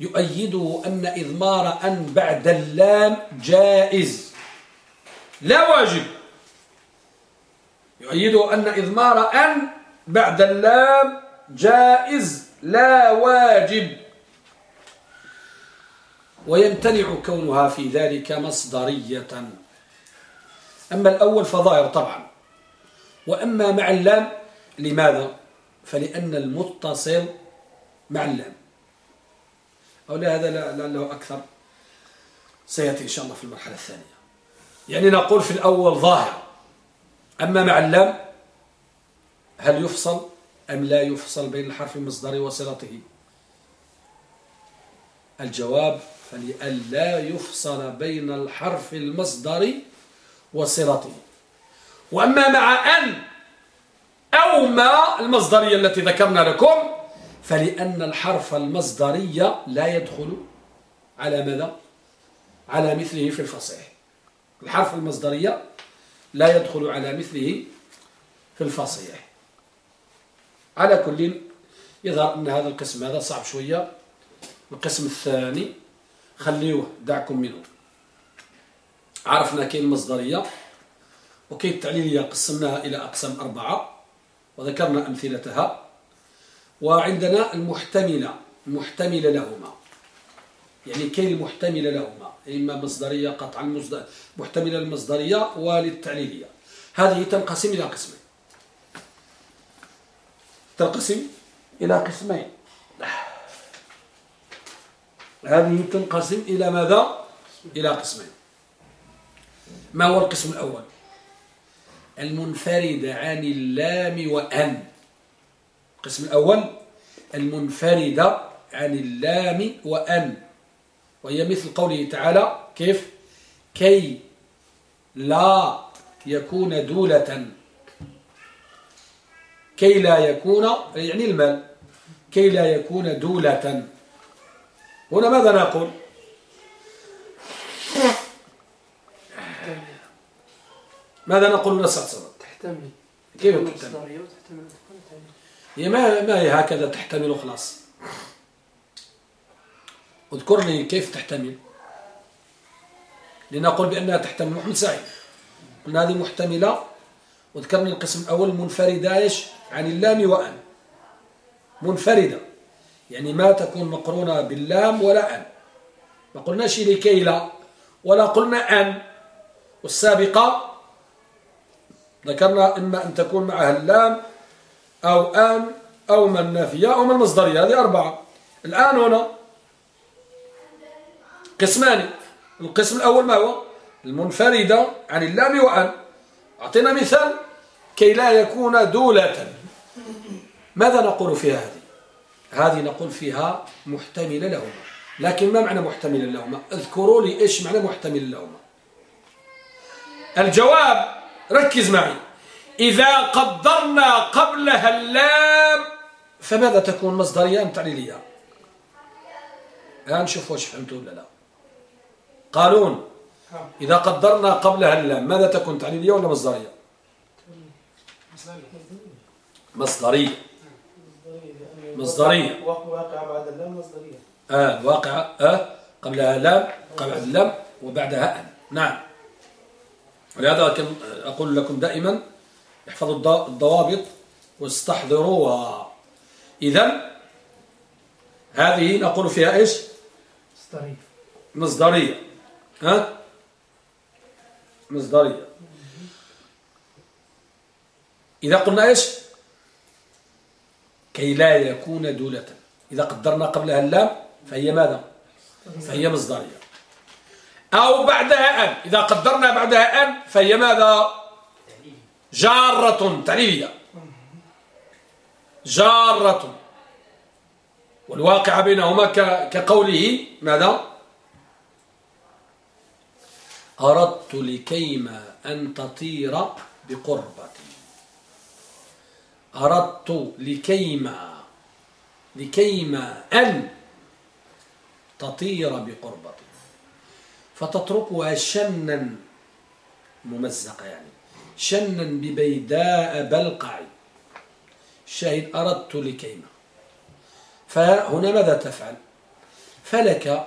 يؤيده أن إضمار أن بعد اللام جائز. لا واجب. يؤيده أن إضمار أن بعد اللام جائز لا واجب. ويمتنع كونها في ذلك مصدرية. أما الأول فظاهر طبعا. وأما مع اللام لماذا؟ فلأن المتصل مع اللام. أو لا هذا لعله أكثر. سيأتي إن شاء الله في المرحلة الثانية. يعني نقول في الأول ظاهر. أما مع اللام هل يفصل أم لا يفصل بين الحرف المصدري وصلته؟ الجواب فلألا يفصل بين الحرف المصدري وصلته. وأما مع أن أو ما المصدرية التي ذكرنا لكم فلأن الحرف المصدري لا يدخل على ماذا؟ على مثله في الفصيح. الحرف المصدرية لا يدخل على مثله في الفصيح. على كل يظهر أن هذا القسم هذا صعب شوية. القسم الثاني خليوه دعكم منه. عرفنا كاين المصدرية وكاين التعليلية. قسمناها إلى أقسام أربعة وذكرنا أمثلتها. وعندنا المحتملة المحتملة لهما. يعني كي المحتملة لهما إما مصدرية قطعا محتملة للمصدرية وللتعليلية هذه تنقسم إلى قسمين. تنقسم إلى قسمين. هذه تنقسم إلى ماذا؟ إلى قسمين. ما هو القسم الأول؟ المنفرد عن اللام وأن. القسم الأول المنفرد عن اللام وأن. وهي مثل قوله تعالى كيف؟ كي لا يكون دولة. كي لا يكون يعني المال. كي لا يكون دولة. هنا ماذا نقول؟ ماذا نقول نسعد صدق
تحتمل.
كيف تحتمل هي ما ما هي هكذا تحتمل خلاص. اذكر لي كيف تحتمل. لنقول بأنها تحتمل. محمد سعيد قلنا هذه محتملة. وذكرنا القسم الأول منفردة إيش؟ عن اللام وأن. منفردة. يعني ما تكون مقرونة باللام ولا أن. ما قلناش لكي لا ولا قلنا أن. والسابقة ذكرنا إما أن تكون معها اللام أو أن أو من نافية أو من مصدرية هذه أربعة. الآن هنا قسمان القسم الأول ما هو؟ المنفردة عن اللام وأن. أعطينا مثال كي لا يكون دولة. ماذا نقول في هذه؟ هذه نقول فيها محتملة لهما. لكن ما معنى محتملة لهما؟ اذكروا لي إيش معنى محتمل لهما. الجواب ركز معي. إذا قدرنا قبلها اللام فماذا تكون مصدرية أم تعليلية؟ الآن شوفوا واش فهمتوا ولا لا. قالون إذا قدرنا قبلها اللام ماذا تكون تعليلية ولا مصدرية؟ مصدرية. مصدرية.
واقع بعد اللام مصدرية.
آه واقع آه قبلها لام قبل اللام وبعدها أن. نعم. ولهذا أقول لكم دائما احفظوا الضوابط واستحضروها. إذا هذه نقول فيها إيش؟
مصدرية.
مصدرية. ها؟ مصدرية إذا قلنا إيش؟ كي لا يكون دولة. إذا قدرنا قبلها اللام فهي ماذا؟ فهي مصدرية أو بعدها أن. إذا قدرنا بعدها أن فهي ماذا؟ جارة تعليلية جارة. والواقع بينهما كقوله ماذا؟ أردت لكيما أن تطير بقربتي. أردت لكيما لكيما أن تطير بقربتي. فتتركها شنا ممزقة يعني. شنا ببيداء بلقع. الشاهد أردت لكيما فهنا ماذا تفعل؟ فلك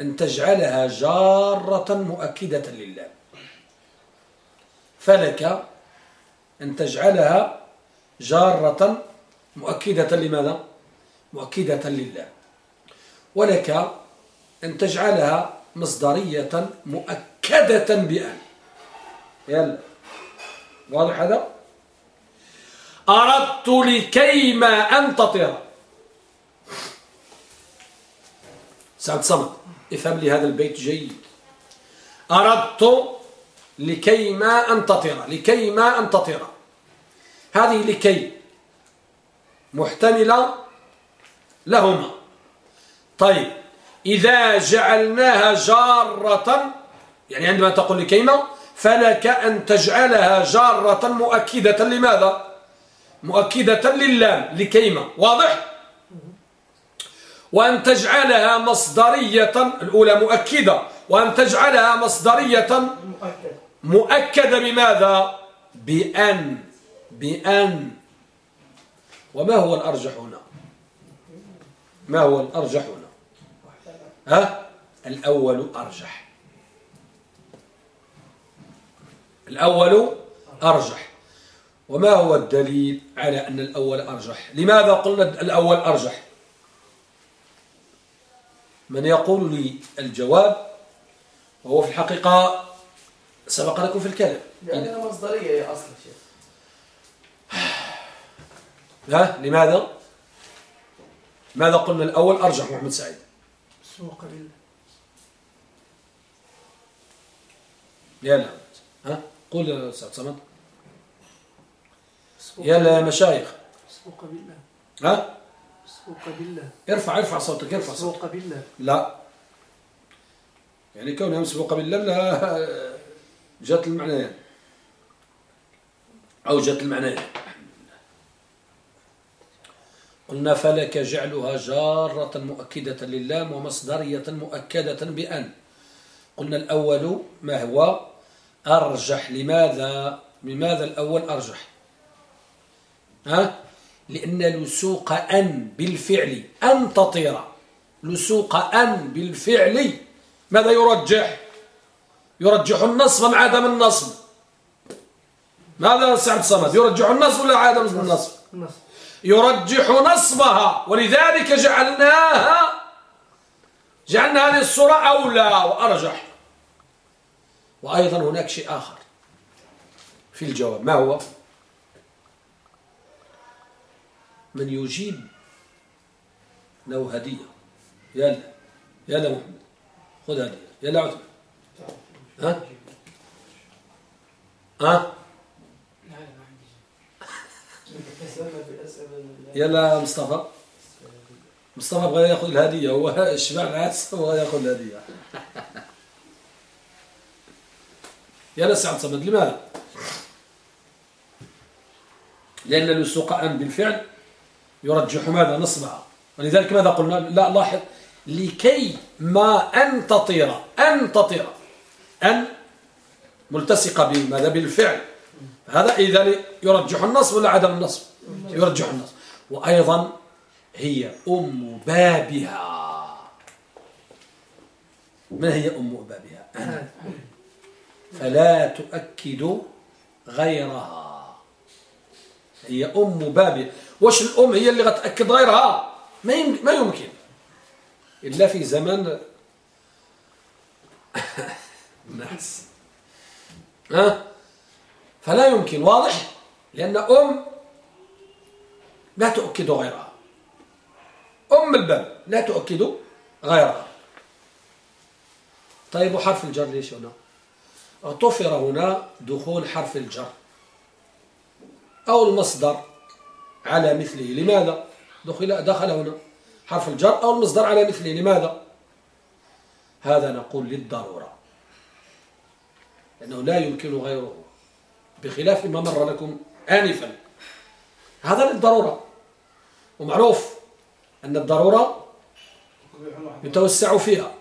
أن تجعلها جارة مؤكدة لله. فلك أن تجعلها جارة مؤكدة لماذا؟ مؤكدة لله. ولك أن تجعلها مصدرية مؤكدة بأن يلا. واضح هذا؟ أردت لكيما أن تطير سعد صمد افهم لي هذا البيت جيد. أردت لكيما أن تطير لكيما أن تطير هذه لكي محتملة لهما. طيب إذا جعلناها جارة يعني عندما تقول لكيما فلك أن تجعلها جارة مؤكدة لماذا؟ مؤكدة للام لكيما واضح؟ وأن تجعلها مصدرية الأولى مؤكدة وأن تجعلها مصدرية مؤكدة بماذا؟ بأن بأن. وما هو الأرجح هنا؟ ما هو الأرجح هنا؟ ها؟ الأول أرجح. الأول أرجح. وما هو الدليل على أن الأول أرجح؟ لماذا قلنا الأول أرجح؟ من يقول لي الجواب وهو في الحقيقة سبق لكم في الكلام.
لأنها مصدرية يا أصل شيخ.
ها؟ لماذا؟ ماذا قلنا الأول؟ أرجح محمد سعيد.
سوق بالله
يا لا. ها؟ قول يا أستاذ صمد. يا لا مشايخ.
سوق بالله
ها؟
بالله.
ارفع ارفع صوتك ارفع صوتك.
بالله.
لا. يعني كونها مسبوقة بالله لا جات المعنى. أو جات المعنى. قلنا فلك جعلها جارة مؤكدة للام ومصدرية مؤكدة بأن. قلنا الأول ما هو؟ أرجح. لماذا؟ لماذا الأول أرجح؟ ها؟ لأن لسوق أن بالفعل أن تطير. لسوق أن بالفعل ماذا يرجح؟ يرجح النصب مع عدم النصب؟ ماذا سعد صمد؟ يرجح النصب ولا عدم النصب؟
النصب
يرجح نصبها. ولذلك جعلناها جعلنا هذه الصورة أولى وأرجح. وأيضا هناك شيء آخر في الجواب. ما هو؟ من يجيب له هدية. يلا يلا محمد. خذ هدية. يلا عثمان ها؟ ها؟ يلا مصطفى. مصطفى بغى ياخذ الهدية. هو الشبع العاس هو ياخذ الهدية. يلا سعد صمد لماذا؟ لأن الوسوق أن بالفعل. يرجح ماذا؟ نصبها. ولذلك ماذا قلنا؟ لا لاحظ لكي ما أن تطير أن تطير أن ملتصقة بماذا بالفعل. هذا إذا يرجح النصب ولا عدم النصب؟ يرجح النصب. وأيضا هي أم بابها. ما هي أم بابها؟ أنا فلا تؤكد غيرها. هي أم بابها واش الأم هي اللي غتأكد غيرها؟ ما ما يمكن. إلا في زمن النحس. ها؟ فلا يمكن. واضح؟ لأن أم لا تؤكد غيرها. أم الباب لا تؤكد غيرها. طيب وحرف الجر ليش هنا؟ اغتفر هنا دخول حرف الجر. أو المصدر. على مثله. لماذا؟ دخل, دخل هنا. حرف الجر أو المصدر على مثله. لماذا؟ هذا نقول للضرورة. لأنه لا يمكن غيره. بخلاف ما مر لكم آنفا. هذا للضرورة. ومعروف أن الضرورة يتوسع فيها.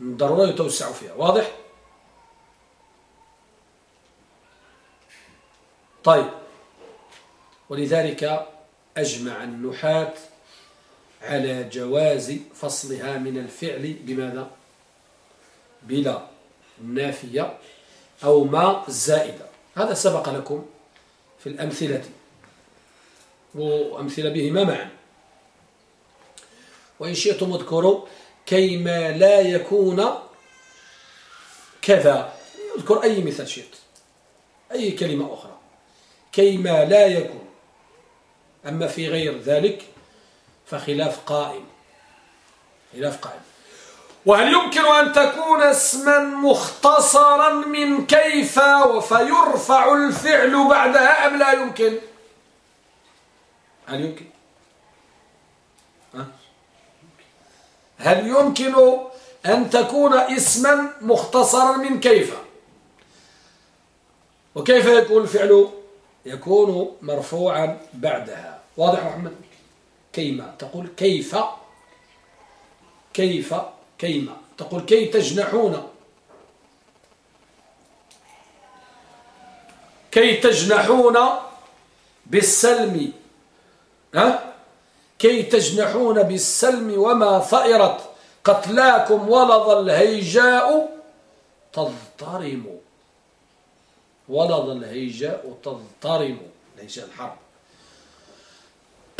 الضرورة يتوسع فيها. واضح؟ طيب. ولذلك أجمع النحاة على جواز فصلها من الفعل بماذا؟ بلا نافية أو ما زائدة. هذا سبق لكم في الأمثلة. وأمثلة بهما معا. وإن شئتم اذكروا كيما لا يكون كذا. اذكر أي مثال شئت. أي كلمة أخرى. كيما لا يكون أما في غير ذلك فخلاف قائم. خلاف قائم. وهل يمكن أن تكون اسما مختصرا من كيف فيرفع الفعل بعدها أم لا يمكن؟ هل يمكن؟ هل يمكن أن تكون اسما مختصرا من كيف؟ وكيف يكون الفعل يكون مرفوعا بعدها. واضح محمد؟ كيما. تقول كيف؟ كيف؟ كيما. تقول كي تجنحون. كي تجنحون بالسلم. ها؟ كي تجنحون بالسلم وما ثئرت قتلاكم ولظ الهيجاء تضطرم. ولظ الهيجاء تضطرم الهجاء الحرب.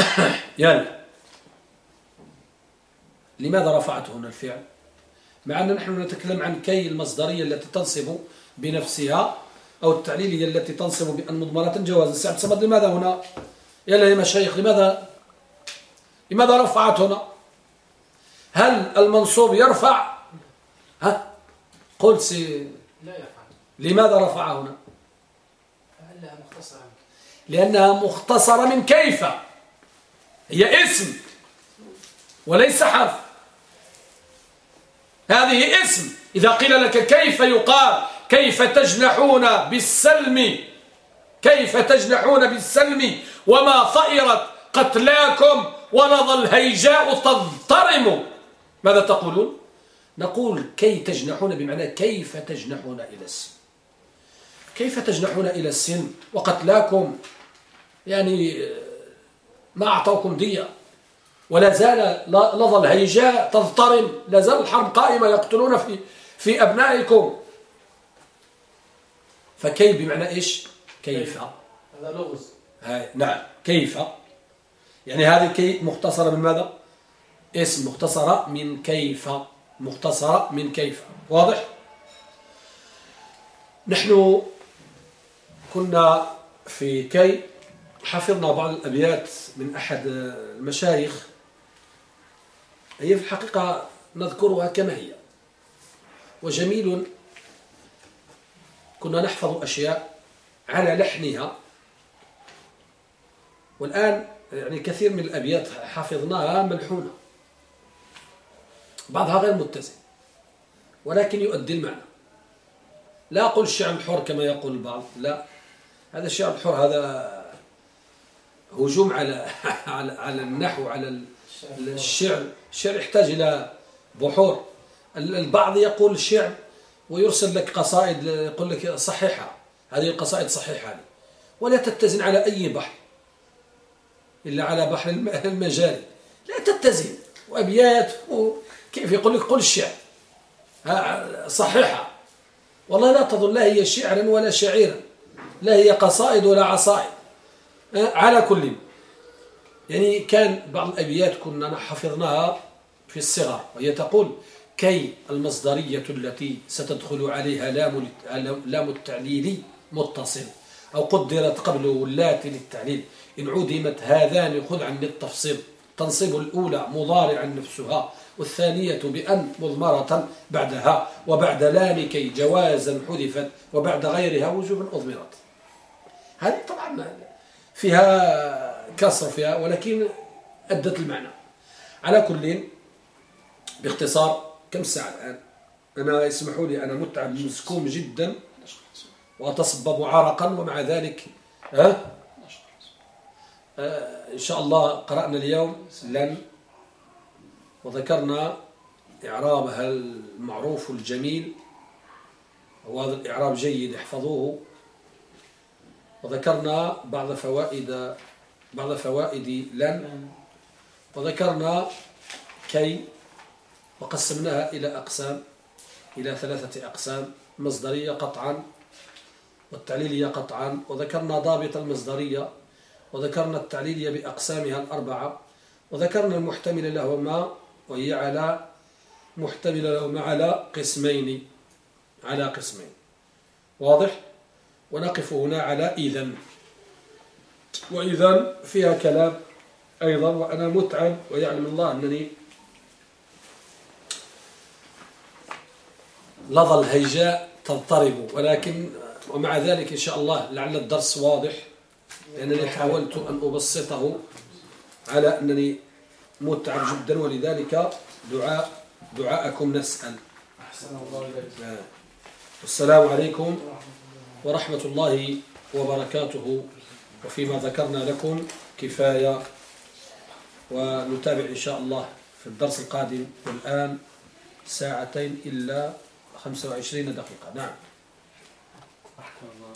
يلا. لماذا رفعت هنا الفعل؟ مع أن نحن نتكلم عن كي المصدرية التي تنصب بنفسها أو التعليلية التي تنصب بأن مضمرة جوازا سعد صمد لماذا هنا؟ يلا يا مشايخ لماذا؟ لماذا رفعت هنا؟ هل المنصوب يرفع؟ ها؟ قلت سي
لا يرفع.
لماذا رفع هنا؟
لأنها مختصرة
من كيف؟ هي اسم وليس حرف. هذه اسم. إذا قيل لك كيف يقال؟ كيف تجنحون بالسلم؟ كيف تجنحون بالسلم؟ وما طئرت قتلاكم ونظى الهيجاء تضطرم. ماذا تقولون؟ نقول كي تجنحون بمعنى كيف تجنحون إلى السن. كيف تجنحون إلى السن؟ وقتلاكم يعني ما أعطوكم دية. ولا زال لظى الهيجاء تضطرم. لا زال الحرب قائمة يقتلون في في أبنائكم. فكيف بمعنى إيش؟ كيف؟
هذا لغز.
نعم. كيف؟ يعني هذه كي مختصرة من ماذا؟ اسم مختصرة من كيف. مختصرة من كيف. واضح؟ نحن كنا في كي حفظنا بعض الأبيات من أحد المشايخ هي في الحقيقة نذكرها كما هي. وجميل كنا نحفظ أشياء على لحنها. والآن يعني كثير من الأبيات حفظناها ملحونة. بعضها غير متزن ولكن يؤدي المعنى. لا أقول الشعر الحر كما يقول البعض لا. هذا الشعر الحر هذا هجوم على على على النحو على الشعر. الشعر يحتاج إلى بحور. البعض يقول الشعر ويرسل لك قصائد يقول لك صحيحة. هذه القصائد صحيحة ولا تتزن على أي بحر إلا على بحر المجاري. لا تتزن. وأبيات كيف يقول لك قل الشعر. صحيحة. والله لا تظن لا هي شعرا ولا شعيرا. لا هي قصائد ولا عصائد. على كل. يعني كان بعض الأبيات كنا حفظناها في الصغر وهي تقول كي المصدرية التي ستدخل عليها لام لام التعليل متصل أو قدرت قبل ولات للتعليل إن عدمت هذان خذ عن التفصيل تنصب الأولى مضارعا نفسها والثانية بأن مضمرة بعدها وبعد لام جوازا حذفت وبعد غيرها وجوبا أضمرت. هذه طبعا فيها كسر فيها ولكن أدت المعنى. على كل باختصار كم ساعة الآن؟ أنا اسمحوا لي أنا متعب مسكوم جدا. وأتصبب عرقا ومع ذلك ها؟ آه، إن شاء الله قرأنا اليوم. لن وذكرنا إعرابها المعروف الجميل. وهذا الإعراب جيد احفظوه. وذكرنا بعض فوائد بعض فوائد لن. وذكرنا كي وقسمناها إلى أقسام إلى ثلاثة أقسام. مصدرية قطعا والتعليلية قطعا. وذكرنا ضابط المصدرية وذكرنا التعليلية بأقسامها الأربعة. وذكرنا المحتمل لهما وهي على محتمل لهما على قسمين على قسمين. واضح؟ ونقف هنا على إذن. وإذن فيها كلام أيضا وأنا متعب ويعلم الله أنني لظى الهيجاء تضطرب ولكن ومع ذلك إن شاء الله لعل الدرس واضح لأنني حاولت أن أبسطه على أنني متعب جدا. ولذلك دعاء دعاءكم نسأل. أحسن الله إليك. والسلام عليكم. ورحمة الله وبركاته. وفيما ذكرنا لكم كفاية ونتابع إن شاء الله في الدرس القادم والآن ساعتين إلا 25 دقيقة. نعم.